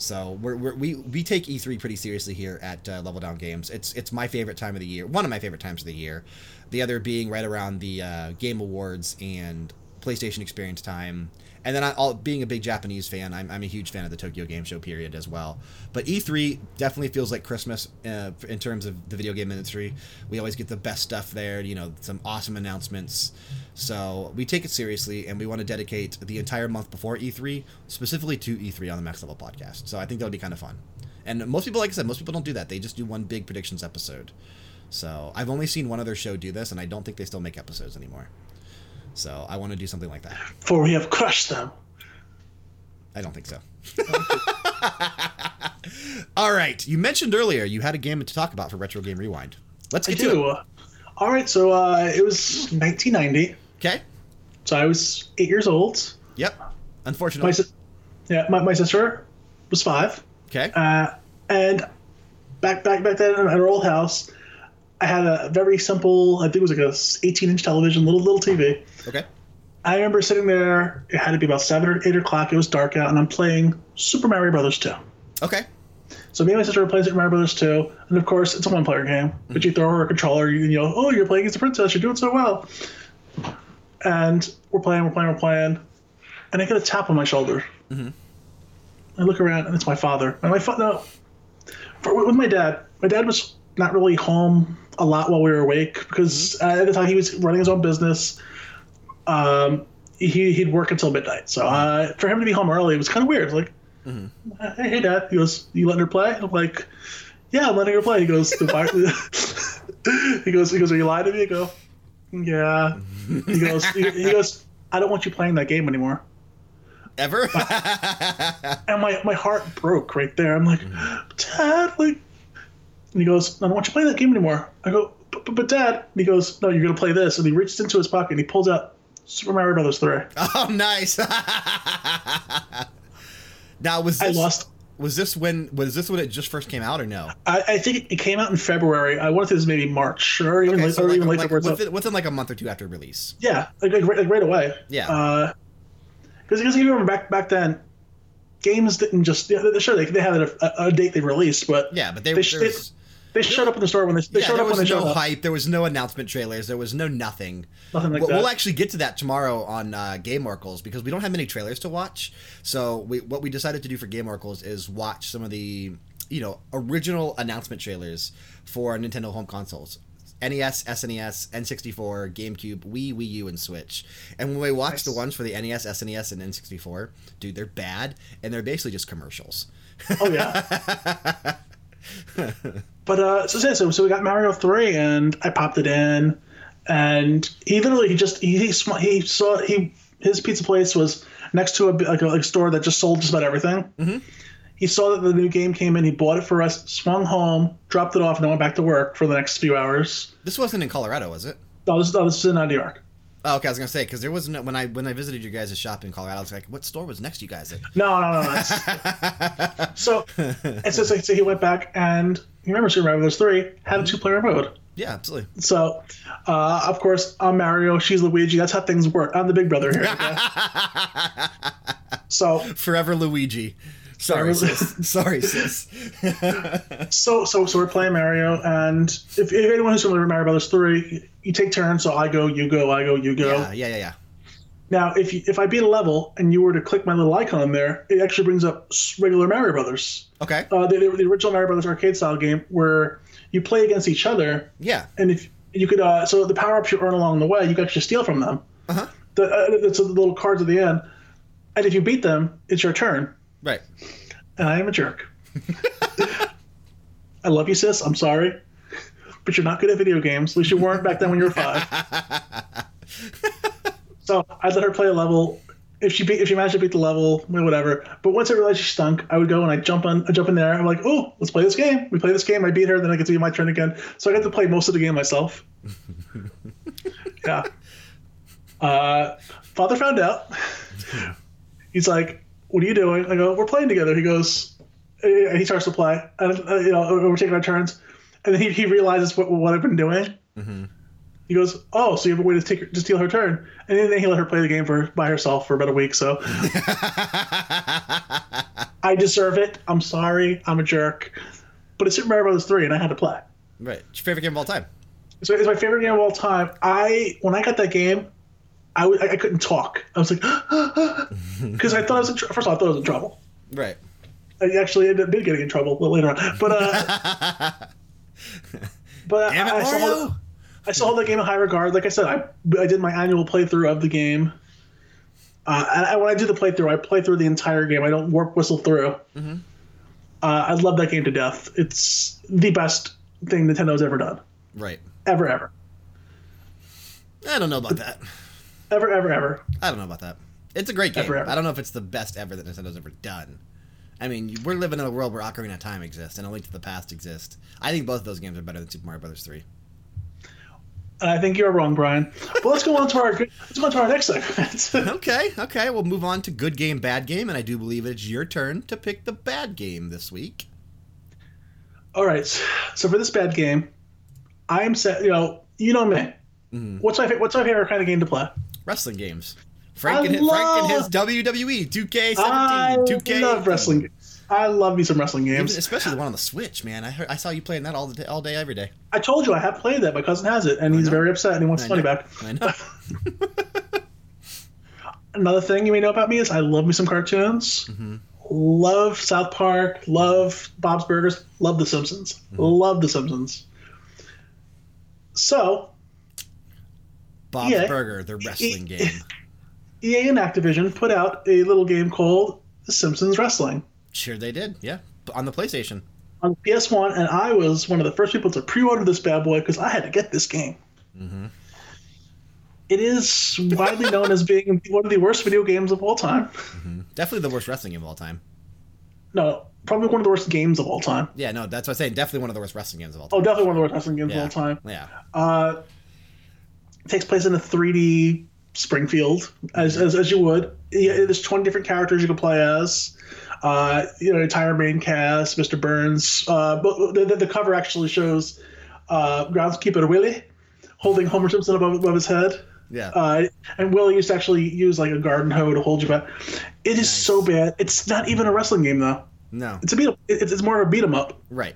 So we're, we're, we we take E3 pretty seriously here at uh, Level Down Games. It's it's my favorite time of the year, one of my favorite times of the year. The other being right around the uh, Game Awards and PlayStation Experience time. And then I, all, being a big Japanese fan, I'm, I'm a huge fan of the Tokyo Game Show period as well. But E3 definitely feels like Christmas uh, in terms of the video game industry. We always get the best stuff there, you know, some awesome announcements. So we take it seriously, and we want to dedicate the entire month before E3 specifically to E3 on the Max Level podcast. So I think that'll be kind of fun. And most people, like I said, most people don't do that. They just do one big predictions episode. So I've only seen one other show do this, and I don't think they still make episodes anymore. So I want to do something like that. For we have crushed them. I don't think so. All right. You mentioned earlier you had a game to talk about for Retro Game Rewind. Let's I get to it. do. All right, so uh, it was 1990. Okay. So I was eight years old. Yep. My Unfortunately. si- yeah, my, my sister was five. Okay. Uh, and back back back then at our old house, I had a very simple. I think it was like a 18 inch television, little little TV. Okay. I remember sitting there. It had to be about seven or eight o'clock. It was dark out, and I'm playing Super Mario Brothers 2. Okay. So me and my sister were playing Super Mario Brothers 2, and of course it's a one-player game. But mm-hmm. you throw her a controller, you, you know, oh, you're playing as a princess. You're doing so well. And we're playing, we're playing, we're playing, and I get a tap on my shoulder. Mm-hmm. I look around, and it's my father. And my father, no, for, with my dad. My dad was not really home a lot while we were awake because uh, at the time he was running his own business. Um, he he'd work until midnight, so uh, for him to be home early it was kind of weird. Like, hey, hey, dad. He goes, "You letting her play?" I'm like, "Yeah, I'm letting her play." He goes, he goes, he goes, "Are you lying to me?" I go, "Yeah." He goes, he, he goes, "I don't want you playing that game anymore." Ever? and my, my heart broke right there. I'm like, Dad, like, and he goes, I don't want you playing that game anymore. I go, but, but, Dad, and he goes, No, you're gonna play this. And he reaches into his pocket and he pulls out Super Mario Brothers three. oh, nice. now was I lost. was this when was this when it just first came out or no? I, I think it came out in February. I want to say it was maybe March or even, Okay, late, so or like, even later. like within, within like a month or two after release. Yeah, like, like, right, like right away. Yeah. Uh, because you remember back back then, games didn't just yeah, sure they, they had a, a date they released, but Yeah, but they, They was, they showed up in the store when they, they yeah, showed there up when was they no showed up. hype. There was no announcement trailers. There was no nothing. Nothing like we'll, that. we'll actually get to that tomorrow on uh, Game Oracles because we don't have many trailers to watch. So we, what we decided to do for Game Oracles is watch some of the you know original announcement trailers for Nintendo home consoles. NES, SNES, N64, GameCube, Wii, Wii U, and Switch. And when we watch Nice. the ones for the NES, SNES, and N64, dude, they're bad, and they're basically just commercials. Oh yeah. but uh, so so so we got Mario three, and I popped it in, and he literally he just he he, sm- he saw he his pizza place was next to a like a, like a store that just sold just about everything. Mm-hmm. He saw that the new game came in. He bought it for us. Swung home, dropped it off, and then went back to work for the next few hours. This wasn't in Colorado, was it? No, this, no, this is in uh, New York. Oh, okay, I was gonna say because there was no when I when I visited you guys' shop in Colorado, I was like, what store was next to you guys? At? No, no, no. That's, so, and so, so, so he went back and you remember Super Mario Bros. three had a two player mode. Yeah, absolutely. So, uh, of course, I'm Mario. She's Luigi. That's how things work. I'm the big brother here. so, Forever Luigi. Sorry, sis. Sorry, sis. so, so, so we're playing Mario, and if, if anyone who's familiar with Mario Brothers three, you take turns. So I go, you go, I go, you go. yeah, yeah, yeah, yeah. Now, if you, if I beat a level and you were to click my little icon there, it actually brings up regular Mario Brothers. Okay. Uh, the, the original Mario Brothers arcade style game where you play against each other Yeah. and if you could uh, so the power ups you earn along the way you got to steal from them Uh-huh. the, uh, it's the little cards at the end and if you beat them it's your turn Right. and i am a jerk i love you sis i'm sorry but you're not good at video games at least you weren't back then when you were five so i'd let her play a level if she beat, if she managed to beat the level, whatever. But once I realized she stunk, I would go and I jump on, I jump in there. I'm like, oh, let's play this game. We play this game. I beat her, then I get to be my turn again. So I got to play most of the game myself. yeah. Uh, father found out. He's like, "What are you doing?" I go, "We're playing together." He goes, uh, he starts to play, and uh, you know, we're taking our turns, and then he, he realizes what, what I've been doing. He goes, "Oh, so you have a way to take her, to steal her turn?" And then he let her play the game for by herself for about a week. So I deserve it. I'm sorry. I'm a jerk. But it's Super Mario Bros. Three, and I had to play. Right. It's your favorite game of all time. So it's my favorite game of all time. I when I got that game, I w- I couldn't talk. I was like, because I thought I was in tr- first of all I thought I was in trouble. Right. I actually ended up did getting in trouble later on, but uh, but Damn it, I, I saw! I saw the game in high regard. Like I said, I I did my annual playthrough of the game. Uh, and I, when I do the playthrough, I play through the entire game. I don't warp whistle through. Mm-hmm. Uh, I love that game to death. It's the best thing Nintendo's ever done, Right. ever, ever, I don't know about that. Ever, ever, ever. I don't know about that. It's a great game. Ever, ever. I don't know if it's the best ever that Nintendo's ever done. I mean, we're living in a world where Ocarina of Time exists and A Link to the Past exists. I think both of those games are better than Super Mario Brothers 3. I think you're wrong, Brian. But let's go on to our let's go on to our next segment. Okay, okay, we'll move on to good game, bad game, and I do believe it's your turn to pick the bad game this week. All right. So for this bad game, I am set. You know, you know me. Mm-hmm. What's my what's my favorite kind of game to play? Wrestling games. Frank, I and, his, Frank and his WWE 2K17, I 2K. love wrestling. games. I love me some wrestling games. Especially the one on the Switch, man. I heard, I saw you playing that all the day, all day, every day. I told you I have played that. My cousin has it, and he's know. very upset, and he wants his money back. I know. Another thing you may know about me is I love me some cartoons. Mm-hmm. love South Park, love Bob's Burgers, love The Simpsons, love The Simpsons. So Bob's Yeah. Burger, the wrestling game. EA and Activision put out a little game called The Simpsons Wrestling Sure, they did. Yeah, on the PlayStation. on PS1, and I was one of the first people to pre-order this bad boy because I had to get this game. It is widely known as being one of the worst video games of all time. Definitely the worst wrestling game of all time. No, probably one of the worst games of all time. Yeah, no, that's what I'm saying. Definitely one of the worst wrestling games of all time. Oh, definitely one of the worst wrestling games yeah. of all time. Yeah. Uh, it takes place in a 3D Springfield, as, as, as you would. Yeah, There's 20 different characters you can play as. Uh, you know, entire main cast, Mr. Burns. Uh, but the, the, the cover actually shows uh, groundskeeper Willie holding Homer Simpson above, above his head. Yeah. Uh, and Willie used to actually use like a garden hoe to hold you back. It is Nice. so bad. It's not even a wrestling game though. no. It's a beat. It's, it's more of a beat 'em up Right.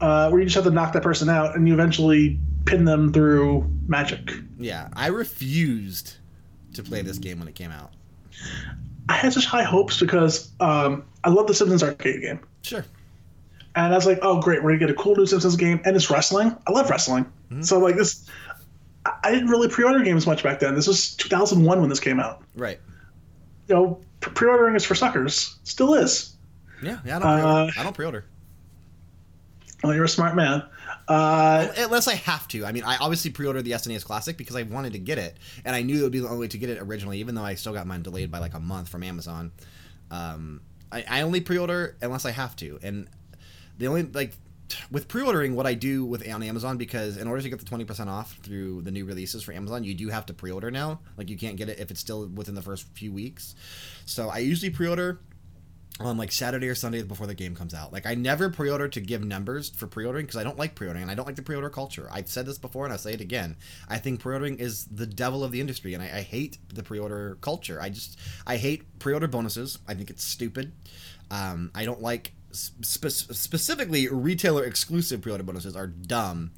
Uh, where you just have to knock that person out and you eventually pin them through magic. Yeah. I refused to play this game when it came out. I had such high hopes because um, I love the Simpsons arcade game. Sure. And I was like, oh, great, we're going to get a cool new Simpsons game. And it's wrestling. I love wrestling. So, like, this, I didn't really pre order games much back then. This was 2001 when this came out. Right. You know, pre ordering is for suckers. Still is. Yeah. Yeah. I don't pre-order. Uh, I don't pre-order. Well, you're a smart man. Uh, Unless I have to. I mean, I obviously pre-ordered the SNES Classic because I wanted to get it, and I knew it would be the only way to get it originally, even though I still got mine delayed by like a month from Amazon. Um, I, I only pre-order unless I have to, and the only like with pre-ordering what I do with on Amazon because in order to get the twenty percent off through the new releases for Amazon, you do have to pre-order now. Like you can't get it if it's still within the first few weeks. So I usually pre-order on like Saturday or Sunday before the game comes out. Like I never pre-order to give numbers for pre-ordering because I don't like pre-ordering and I don't like the pre-order culture. I've said this before and I'll say it again. I think pre-ordering is the devil of the industry and I, I hate the pre-order culture. I just I hate pre-order bonuses. I think it's stupid. Um, I don't like spe- specifically retailer exclusive pre-order bonuses are dumb.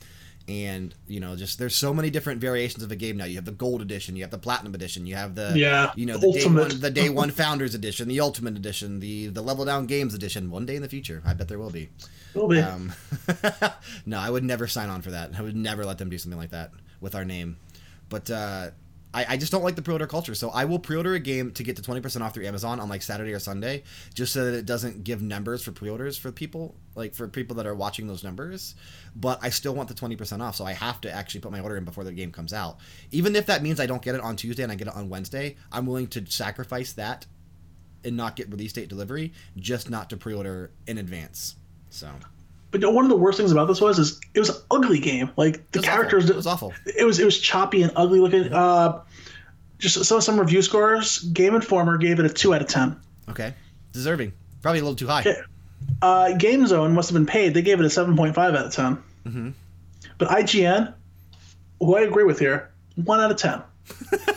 And you know, just there's so many different variations of a game now. You have the gold edition, you have the platinum edition, you have the Yeah, you know, the day ultimate. one, the day one founders edition, the ultimate edition, the the level down games edition. One day in the future, I bet there will be. will be. Um, no, I would never sign on for that. I would never let them do something like that with our name. But uh, I, I just don't like the pre-order culture. So I will pre-order a game to get to twenty percent off through Amazon on like Saturday or Sunday, just so that it doesn't give numbers for pre-orders for people, like for people that are watching those numbers. But I still want the twenty percent off, so I have to actually put my order in before the game comes out. Even if that means I don't get it on Tuesday and I get it on Wednesday, I'm willing to sacrifice that and not get release date delivery, just not to pre-order in advance. So but one of the worst things about this was is it was an ugly game. Like the It characters, awful. It was awful. it was it was choppy and ugly looking. Uh, just some some review scores. Game Informer gave it a two out of ten. Okay, deserving. Probably a little too high. Yeah. Uh, Game Zone must have been paid. They gave it a seven point five out of 10 Mm-hmm. But IGN, who I agree with here, one out of ten.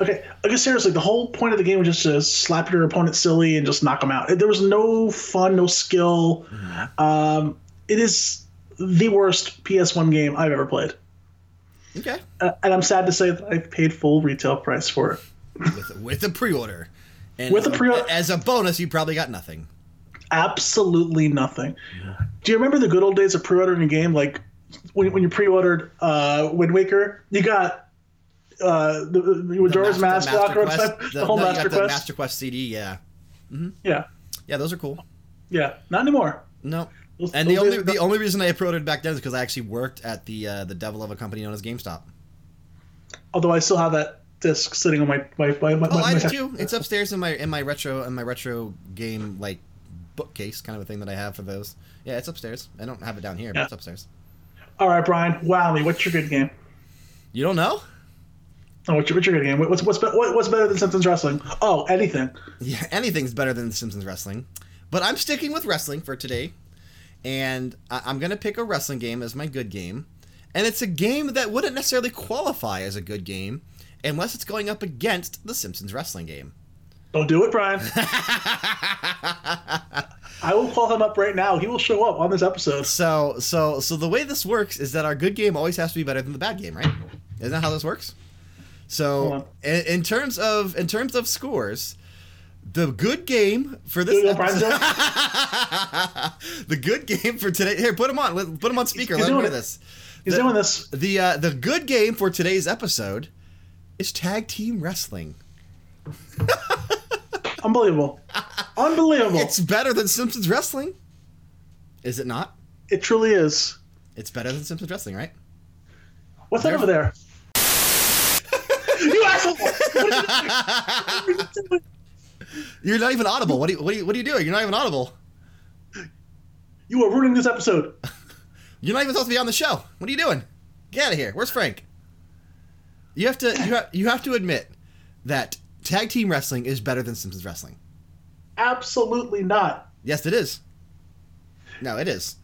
okay, I guess seriously, the whole point of the game was just to slap your opponent silly and just knock them out. There was no fun, no skill. Um, it is the worst PS1 game I've ever played. Okay, Uh, and I'm sad to say that I paid full retail price for it. with with a pre-order. And With as a pre-order- as a bonus, you probably got nothing. Absolutely nothing. Do you remember the good old days of pre-ordering a game? Like when, when you pre-ordered uh, Wind Waker, you got uh, the, the Majora's The Mask, Master Quest- the, the whole no, Master Quest. Master Quest CD. Yeah, mm-hmm. Yeah, yeah, those are cool. yeah. Not anymore. No. Those- And the only the only reason I pre-ordered back then is because I actually worked at the uh, the devil of a company known as GameStop. although I still have that disc sitting on my my my, my, Oh, my I do too. It's upstairs in my in my retro in my retro game like bookcase kind of a thing that I have for those. Yeah, it's upstairs. I don't have it down here, but it's upstairs. All right, Brian. Wow me. What's your good game? You don't know? Oh, what's your, what's your good game? What's what's what, what's better than Simpsons wrestling? Oh, anything. Yeah, anything's better than Simpsons wrestling. But I'm sticking with wrestling for today. And I- I'm going to pick a wrestling game as my good game. And it's a game that wouldn't necessarily qualify as a good game unless it's going up against The Simpsons wrestling game. Don't do it, Brian. I will call him up right now. He will show up on this episode. So, so, so the way this works is that our good game always has to be better than the bad game, right? Isn't that how this works? So, on. in, in terms of in terms of scores, the good game for this. Doing a Brian's episode- the good game for today. Here, put him on. Put him on speaker. He's Let hear this. He's The- doing this. The uh, the good game for today's episode is tag team wrestling. Unbelievable. Unbelievable. It's better than Simpsons wrestling. Is it not? it truly is. It's better than Simpsons wrestling, right? What's that over there? You asshole! What are you doing? You're not even audible. What are you, what are you, what are you doing? You're not even audible. You are ruining this episode. You're not even supposed to be on the show. What are you doing? Get out of here. Where's Frank? You have to you have, you have to admit that tag team wrestling is better than Simpsons wrestling. Absolutely not. Yes, it is. No, it is.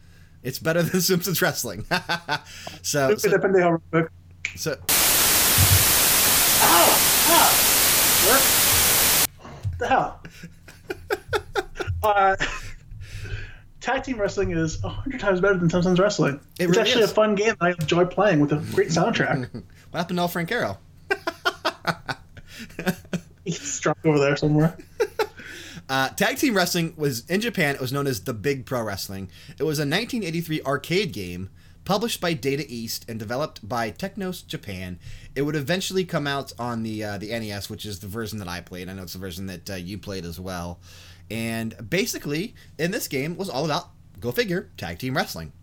It's better than Simpsons wrestling. so, so, that pendejo real so the hell? uh, tag team wrestling is a hundred times better than Simpsons wrestling. It it's really actually is. a fun game that I enjoy playing with a great soundtrack. what happened to El Francaro? He's drunk over there somewhere. Uh, tag team wrestling was in Japan. It was known as the Big Pro Wrestling. It was a 1983 arcade game published by Data East and developed by Technos Japan. It would eventually come out on the uh, the NES, which is the version that I played. I know it's the version that uh, you played as well. And basically, in this game, was all about go figure tag team wrestling.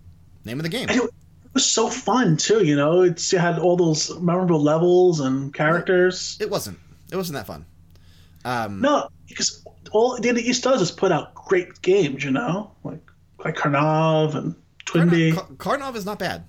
Name of the game. It was so fun too. You know, it's you had all those memorable levels and characters. It wasn't. It wasn't that fun. Um, No, because all Data East does is put out great games. You know, like like Karnov and Twinbee. Karnov, Kar- Karnov is not bad.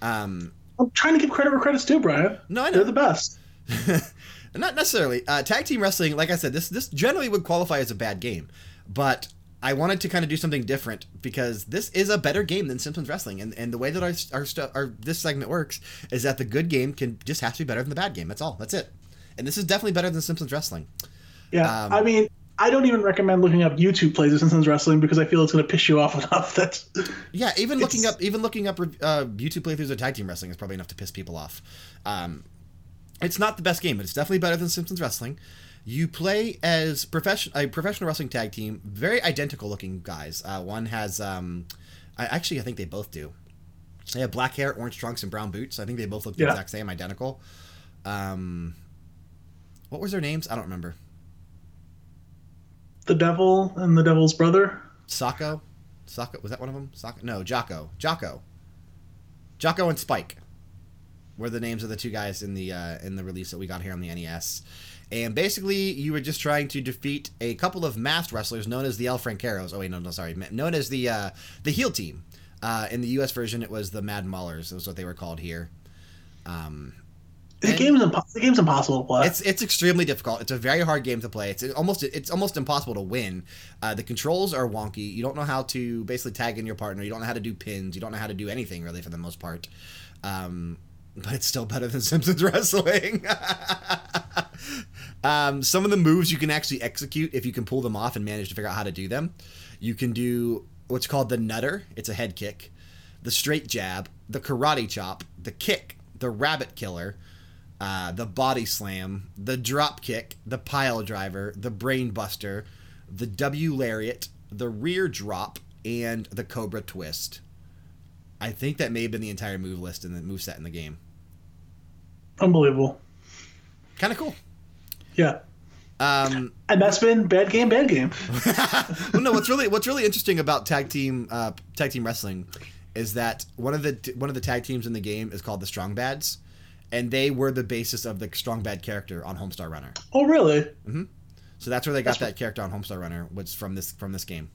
Um, I'm trying to give credit where credit's due, Brian. No, I know. They're the best. Not necessarily. Uh, tag team wrestling, like I said, this this generally would qualify as a bad game, but I wanted to kind of do something different because this is a better game than Simpsons wrestling, and, and the way that our our, stu- our this segment works is that the good game can just have to be better than the bad game. That's all. That's it. And this is definitely better than Simpsons wrestling. Yeah, Um, I mean, I don't even recommend looking up YouTube plays of Simpsons wrestling because I feel it's going to piss you off enough that Yeah, even looking up even looking up uh, YouTube playthroughs of tag team wrestling is probably enough to piss people off. Um, it's not the best game, but it's definitely better than Simpsons wrestling. You play as profession a professional wrestling tag team, very identical looking guys. Uh, one has, um, I, actually, I think they both do. They have black hair, orange trunks, and brown boots. I think they both look the Yeah. exact same, identical. Um, what was their names? I don't remember. The devil and the devil's brother. Sako, Sako was that one of them? Sako? No, Jocko. Jocko. Jocko and Spike were the names of the two guys in the uh, in the release that we got here on the NES. And basically, you were just trying to defeat a couple of masked wrestlers known as the El Franqueros. Oh wait, no, no, sorry, known as the uh, the heel team. Uh, in the U.S. version, it was the Mad Maulers. That was what they were called here. Um, The game's impo- the game's impossible to play. it's it's extremely difficult. It's a very hard game to play. It's almost it's almost impossible to win. Uh, the controls are wonky. You don't know how to basically tag in your partner. You don't know how to do pins. You don't know how to do anything really for the most part. Um, but it's still better than Simpsons wrestling. um, some of the moves you can actually execute if you can pull them off and manage to figure out how to do them. You can do what's called the nutter. It's a head kick. The straight jab, the karate chop, the kick, the rabbit killer, uh, the body slam, the drop kick, the pile driver, the brain buster, the W lariat, the rear drop, and the cobra twist. I think that may have been the entire move list and the move set in the game. Unbelievable. Kind of cool. Yeah. Um, And that's been bad game, bad game. well, no, what's really what's really interesting about tag team uh, tag team wrestling is that one of the one of the tag teams in the game is called the Strong Bads, and they were the basis of the Strong Bad character on Homestar Runner. Oh, really? So that's where they got That's that character on Homestar Runner was from this from this game.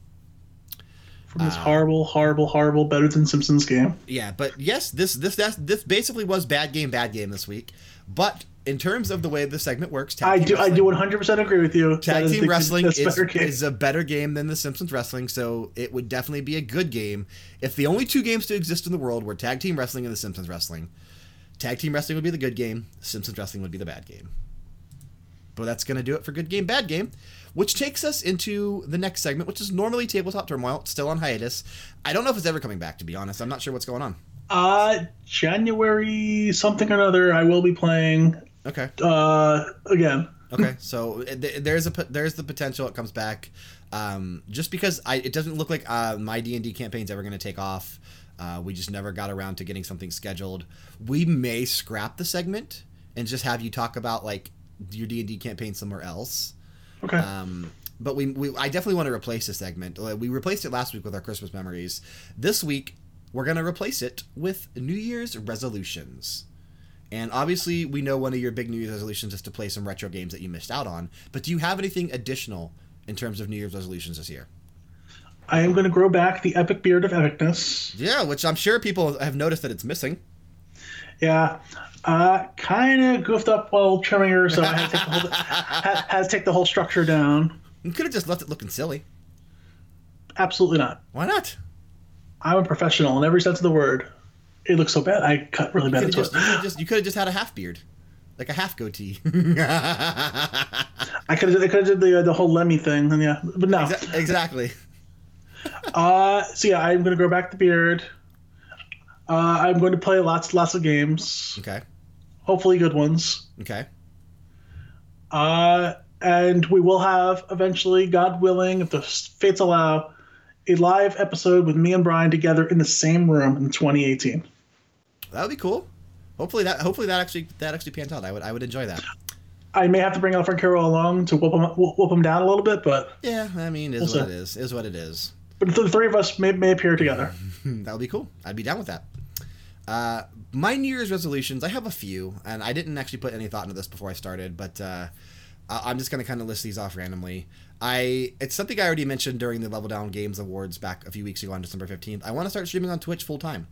From this Uh, horrible, horrible, horrible, better than Simpsons game. Yeah, but yes, this this that's, this basically was bad game, bad game this week. But in terms of the way the segment works, tag I team do, I wrestling- do 100% agree with you. Tag is team the- wrestling is, is a better game than the Simpsons wrestling, so it would definitely be a good game. If the only two games to exist in the world were tag team wrestling and the Simpsons wrestling, tag team wrestling would be the good game, Simpsons wrestling would be the bad game. But that's going to do it for good game, bad game, which takes us into the next segment, which is normally Tabletop Turmoil, it's still on hiatus. I don't know if it's ever coming back, to be honest. I'm not sure what's going on. Uh, January something or another, I will be playing Okay. uh, again. Okay, so uh, th- there's a there's the potential it comes back. Um, just because I it doesn't look like uh, my D and D campaign's ever going to take off. Uh, we just never got around to getting something scheduled. We may scrap the segment and just have you talk about like your D and D campaign somewhere else. Okay. Um, but we, we I definitely want to replace this segment. Uh, We replaced it last week with our Christmas memories. This week we're gonna replace it with New Year's resolutions. And obviously, we know one of your big New Year's resolutions is to play some retro games that you missed out on. But do you have anything additional in terms of New Year's resolutions this year? I am going to grow back the epic beard of epicness. Yeah, which I'm sure people have noticed that it's missing. Yeah. Uh, kind of goofed up while trimming her, so I had to take the whole, had, had to take the whole structure down. You could have just left it looking silly. Absolutely not. Why not? I'm a professional in every sense of the word. It looks so bad. I cut really bad You into could it. you could just, you could have just had a half beard, like a half goatee. I could have I could have did the uh, the whole Lemmy thing, and yeah, but no. Exa- exactly. Uh, so yeah, I'm going to grow back the beard. Uh, I'm going to play lots lots of games, Okay. hopefully good ones. Okay. Uh, and we will have eventually, God willing, if the fates allow, a live episode with me and Brian together in the same room in 2018. That would be cool. Hopefully that hopefully that actually that actually pans out. I would I would enjoy that. I may have to bring Alfred Carroll along to whoop him whoop him down a little bit, but Yeah, I mean, is what it is. Is what it is. But the three of us may, may appear together. that would be cool. I'd be down with that. Uh, my New Year's resolutions, I have a few, and I didn't actually put any thought into this before I started, but uh, I'm just gonna kind of list these off randomly. I it's something I already mentioned during the Level Down Games Awards back a few weeks ago on December 15th. I want to start streaming on Twitch full time.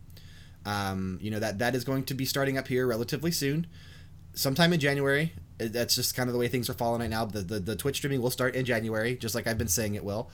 Um, you know that that is going to be starting up here relatively soon, sometime in January. That's just kind of the way things are falling right now. The, the the Twitch streaming will start in January, just like I've been saying it will.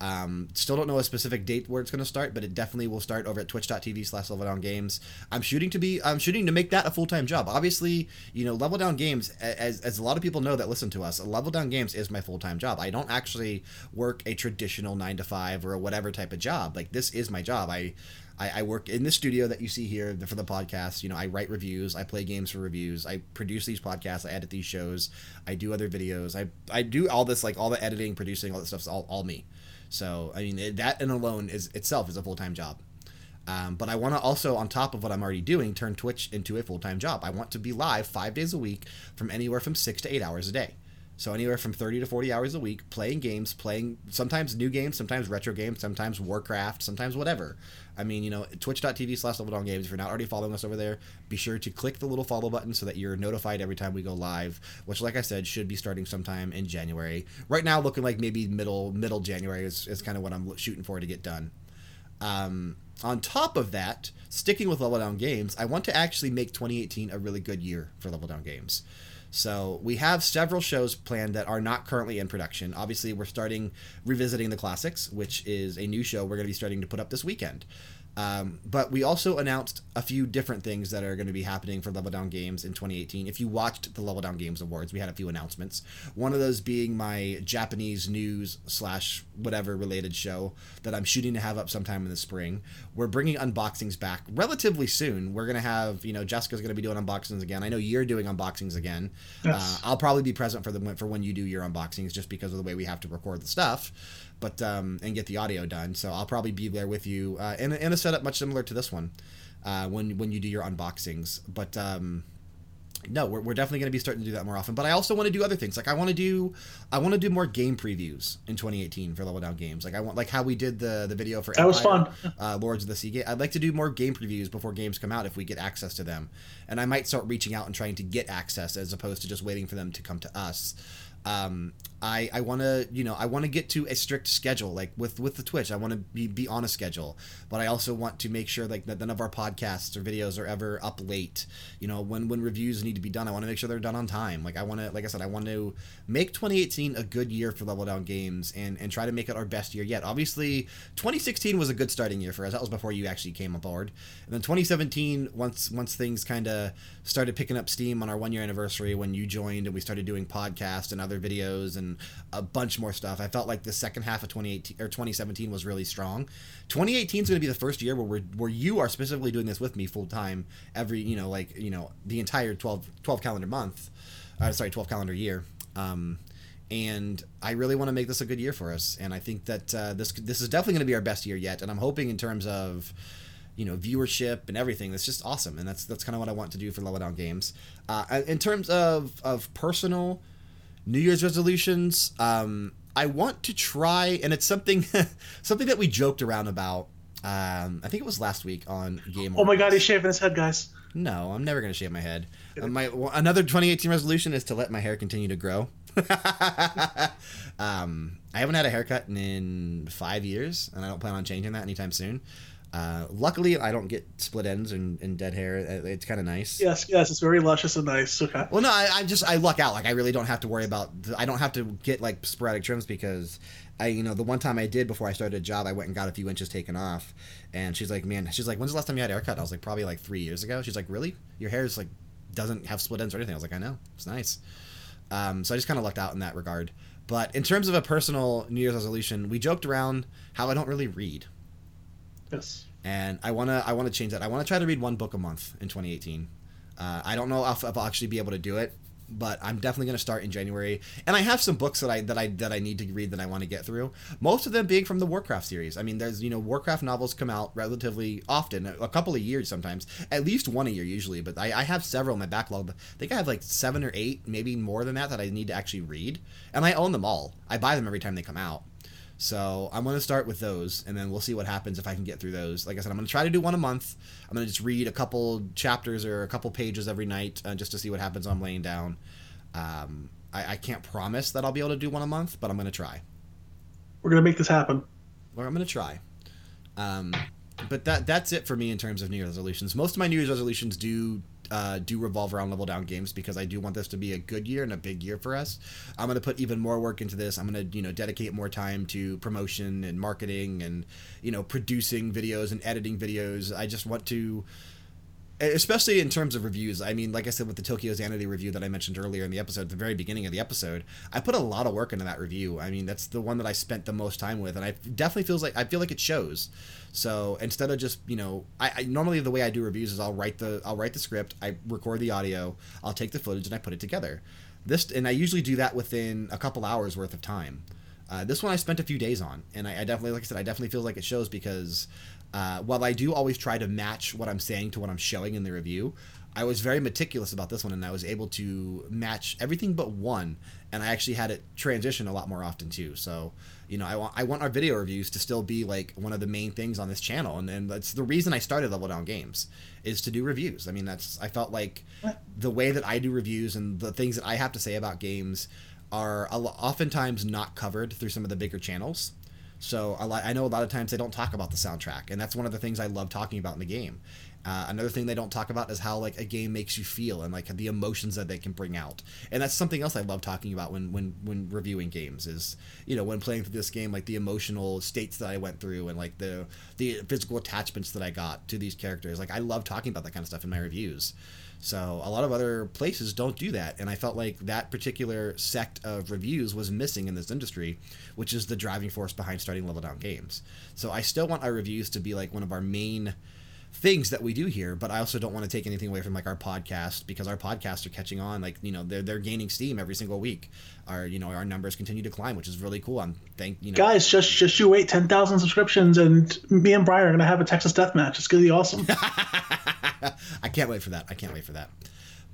Um, still don't know a specific date where it's going to start, but it definitely will start over at twitch.tv slash level down games. I'm shooting to be, I'm shooting to make that a full time job. Obviously, you know, level down games, as, as a lot of people know that listen to us, level down games is my full time job. I don't actually work a traditional nine to five or whatever type of job. Like, this is my job. I, I, I work in the studio that you see here for the podcast. You know, I write reviews, I play games for reviews, I produce these podcasts, I edit these shows, I do other videos, I, I do all this, like all the editing, producing, all that stuff's all, all me. So, I mean, that and alone is itself is a full time job. Um, but I want to also, on top of what I'm already doing, turn Twitch into a full time job. I want to be live five days a week from anywhere from six to eight hours a day. So anywhere from 30 to 40 hours a week, playing games, playing sometimes new games, sometimes retro games, sometimes Warcraft, sometimes whatever. I mean, you know, twitch.tv slash level down games. If you're not already following us over there, be sure to click the little follow button so that you're notified every time we go live, which like I said, should be starting sometime in January. Right now looking like maybe middle middle January is, is kind of what I'm shooting for to get done. Um, on top of that, sticking with Level Down Games, I want to actually make 2018 a really good year for Level Down Games. So we have several shows planned that are not currently in production. Obviously, we're starting revisiting the classics, which is a new show we're going to be starting to put up this weekend. Um, but we also announced a few different things that are going to be happening for Level Down Games in 2018. If you watched the Level Down Games Awards, we had a few announcements. One of those being my Japanese news slash whatever related show that I'm shooting to have up sometime in the spring. We're bringing unboxings back relatively soon. We're going to have, you know, Jessica's going to be doing unboxings again. I know you're doing unboxings again. Yes. Uh, I'll probably be present for the for when you do your unboxings, just because of the way we have to record the stuff, but um, and get the audio done. So I'll probably be there with you uh, in, in a setup much similar to this one uh, when when you do your unboxings. But um, no, we're, we're definitely going to be starting to do that more often. But I also want to do other things. Like I want to do I want to do more game previews in 2018 for Level Down Games. Like I want like how we did the the video for That was fun. uh, Lords of the Sea. Gate. I'd like to do more game previews before games come out if we get access to them. And I might start reaching out and trying to get access as opposed to just waiting for them to come to us. Um, I, I want to you know I want to get to a strict schedule like with with the Twitch I want to be, be on a schedule. But I also want to make sure like that none of our podcasts or videos are ever up late. You know when when reviews need to be done I want to make sure they're done on time. Like I want to like I said I want to make 2018 a good year for Level Down Games and and try to make it our best year yet. Obviously 2016 was a good starting year for us. That was before you actually came aboard. And then 2017 once once things kind of started picking up steam on our one year anniversary when you joined and we started doing podcasts and other videos and a bunch more stuff. I felt like the second half of 2018 or 2017 was really strong. 2018 is going to be the first year where we're, where you are specifically doing this with me full time every, you know, like, you know, the entire 12 12 calendar month. Uh, sorry, 12 calendar year. Um, and I really want to make this a good year for us. And I think that uh, this this is definitely going to be our best year yet. And I'm hoping in terms of you know viewership and everything that's just awesome and that's that's kind of what i want to do for level down games uh, in terms of of personal new year's resolutions um, i want to try and it's something something that we joked around about um, i think it was last week on game oh my god he's shaving his head guys. No i'm never going to shave my head. Uh, my another 2018 resolution is to let my hair continue to grow. Um, i haven't had a haircut in five years and i don't plan on changing that anytime soon uh, luckily, I don't get split ends and, and dead hair. Uh, it's kind of nice. Yes, yes, it's very luscious and nice. Okay. Well, no, I, I just I luck out. Like I really don't have to worry about. I don't have to get like sporadic trims because I, you know, the one time I did before I started a job, I went and got a few inches taken off. And she's like, man, she's like, when's the last time you had a haircut? I was like, probably like three years ago. She's like, really? Your hair is like doesn't have split ends or anything. I was like, I know, it's nice. Um, so I just kind of lucked out in that regard. But in terms of a personal New Year's resolution, we joked around how I don't really read. Yes and I wanna I wanna change that. I wanna try to read one book a month in 2018. Uh, I don't know if, if, I'll actually be able to do it, but I'm definitely gonna start in January. And I have some books that I that I that I need to read that I want to get through. Most of them being from the Warcraft series. I mean, there's you know Warcraft novels come out relatively often, a couple of years sometimes, at least one a year usually. But I, I have several in my backlog. I think I have like seven or eight, maybe more than that, that I need to actually read, and I own them all. I buy them every time they come out. So I'm going to start with those, and then we'll see what happens if I can get through those. Like I said, I'm going to try to do one a month. I'm going to just read a couple chapters or a couple pages every night uh, just to see what happens I'm laying down. Um, I, I, can't promise that I'll be able to do one a month, but I'm going to try. We're going to make this happen. Well, I'm going to try. Um, but that that's it for me in terms of New Year's resolutions. Most of my New Year's resolutions do uh, do revolve around level down games because I do want this to be a good year and a big year for us. I'm going to put even more work into this. I'm going to you know dedicate more time to promotion and marketing and you know producing videos and editing videos. I just want to especially in terms of reviews. I mean, like I said with the Tokyo Xanadu review that I mentioned earlier in the episode, at the very beginning of the episode, I put a lot of work into that review. I mean, that's the one that I spent the most time with, and I definitely feels like I feel like it shows. So instead of just you know, I, I normally the way I do reviews is I'll write the I'll write the script, I record the audio, I'll take the footage, and I put it together. This and I usually do that within a couple hours worth of time. Uh, this one I spent a few days on, and I, I, definitely, like I said, I definitely feel like it shows because uh, while I do always try to match what I'm saying to what I'm showing in the review, I was very meticulous about this one, and I was able to match everything but one, and I actually had it transition a lot more often too. So, you know, I want I want our video reviews to still be like one of the main things on this channel, and, and that's the reason I started Level Down Games is to do reviews. I mean, that's I felt like the way that I do reviews and the things that I have to say about games are oftentimes not covered through some of the bigger channels. So a lot, I know a lot of times they don't talk about the soundtrack, and that's one of the things I love talking about in the game. Uh, another thing they don't talk about is how like a game makes you feel and like the emotions that they can bring out, and that's something else I love talking about when when when reviewing games. Is you know when playing through this game, like the emotional states that I went through and like the the physical attachments that I got to these characters. Like I love talking about that kind of stuff in my reviews. So a lot of other places don't do that, and I felt like that particular sect of reviews was missing in this industry, which is the driving force behind starting level down games. So I still want our reviews to be like one of our main things that we do here, but I also don't want to take anything away from like our podcast because our podcasts are catching on. Like you know, they're they're gaining steam every single week. Our you know our numbers continue to climb, which is really cool. I'm thank you know guys just just you wait ten thousand subscriptions and me and Brian are gonna have a Texas death match. It's gonna be awesome. I can't wait for that. I can't wait for that.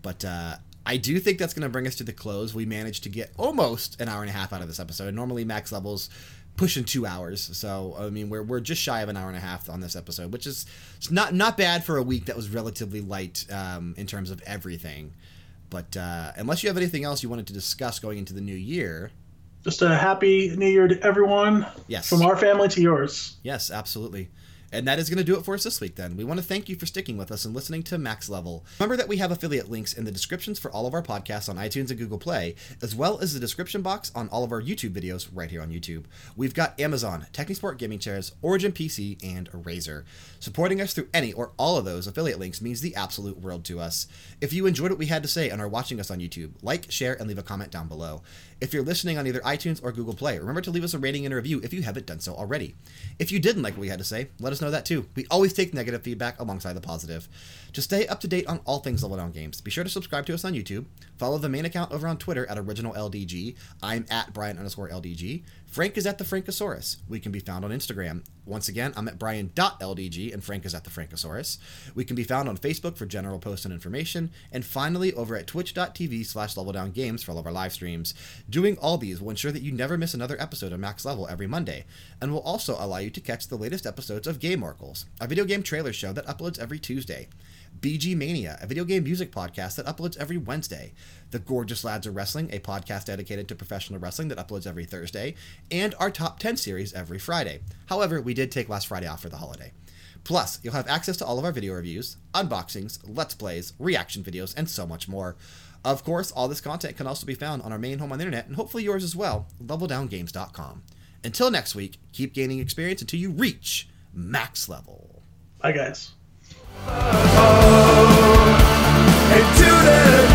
But uh, I do think that's going to bring us to the close. We managed to get almost an hour and a half out of this episode. Normally, max levels pushing two hours. So I mean, we're, we're just shy of an hour and a half on this episode, which is not not bad for a week that was relatively light um, in terms of everything. But uh, unless you have anything else you wanted to discuss going into the new year, just a happy new year to everyone. Yes, from our family to yours. Yes, absolutely. And that is going to do it for us this week, then. We want to thank you for sticking with us and listening to Max Level. Remember that we have affiliate links in the descriptions for all of our podcasts on iTunes and Google Play, as well as the description box on all of our YouTube videos right here on YouTube. We've got Amazon, Technisport Gaming Chairs, Origin PC, and Razer. Supporting us through any or all of those affiliate links means the absolute world to us. If you enjoyed what we had to say and are watching us on YouTube, like, share, and leave a comment down below. If you're listening on either iTunes or Google Play, remember to leave us a rating and a review if you haven't done so already. If you didn't like what we had to say, let us know that too. We always take negative feedback alongside the positive. To stay up to date on all things Level Down Games, be sure to subscribe to us on YouTube. Follow the main account over on Twitter at OriginalLDG. I'm at Brian underscore LDG. Frank is at the Frankosaurus. We can be found on Instagram. Once again, I'm at Brian.LDG and Frank is at the Frankosaurus. We can be found on Facebook for general posts and information. And finally, over at twitch.tv slash level down games for all of our live streams. Doing all these will ensure that you never miss another episode of Max Level every Monday, and will also allow you to catch the latest episodes of Game Oracles, a video game trailer show that uploads every Tuesday. BG Mania, a video game music podcast that uploads every Wednesday. The Gorgeous Lads of Wrestling, a podcast dedicated to professional wrestling that uploads every Thursday. And our Top 10 series every Friday. However, we did take last Friday off for the holiday. Plus, you'll have access to all of our video reviews, unboxings, let's plays, reaction videos, and so much more. Of course, all this content can also be found on our main home on the internet, and hopefully yours as well, leveldowngames.com. Until next week, keep gaining experience until you reach max level. Bye, guys. Oh, Into the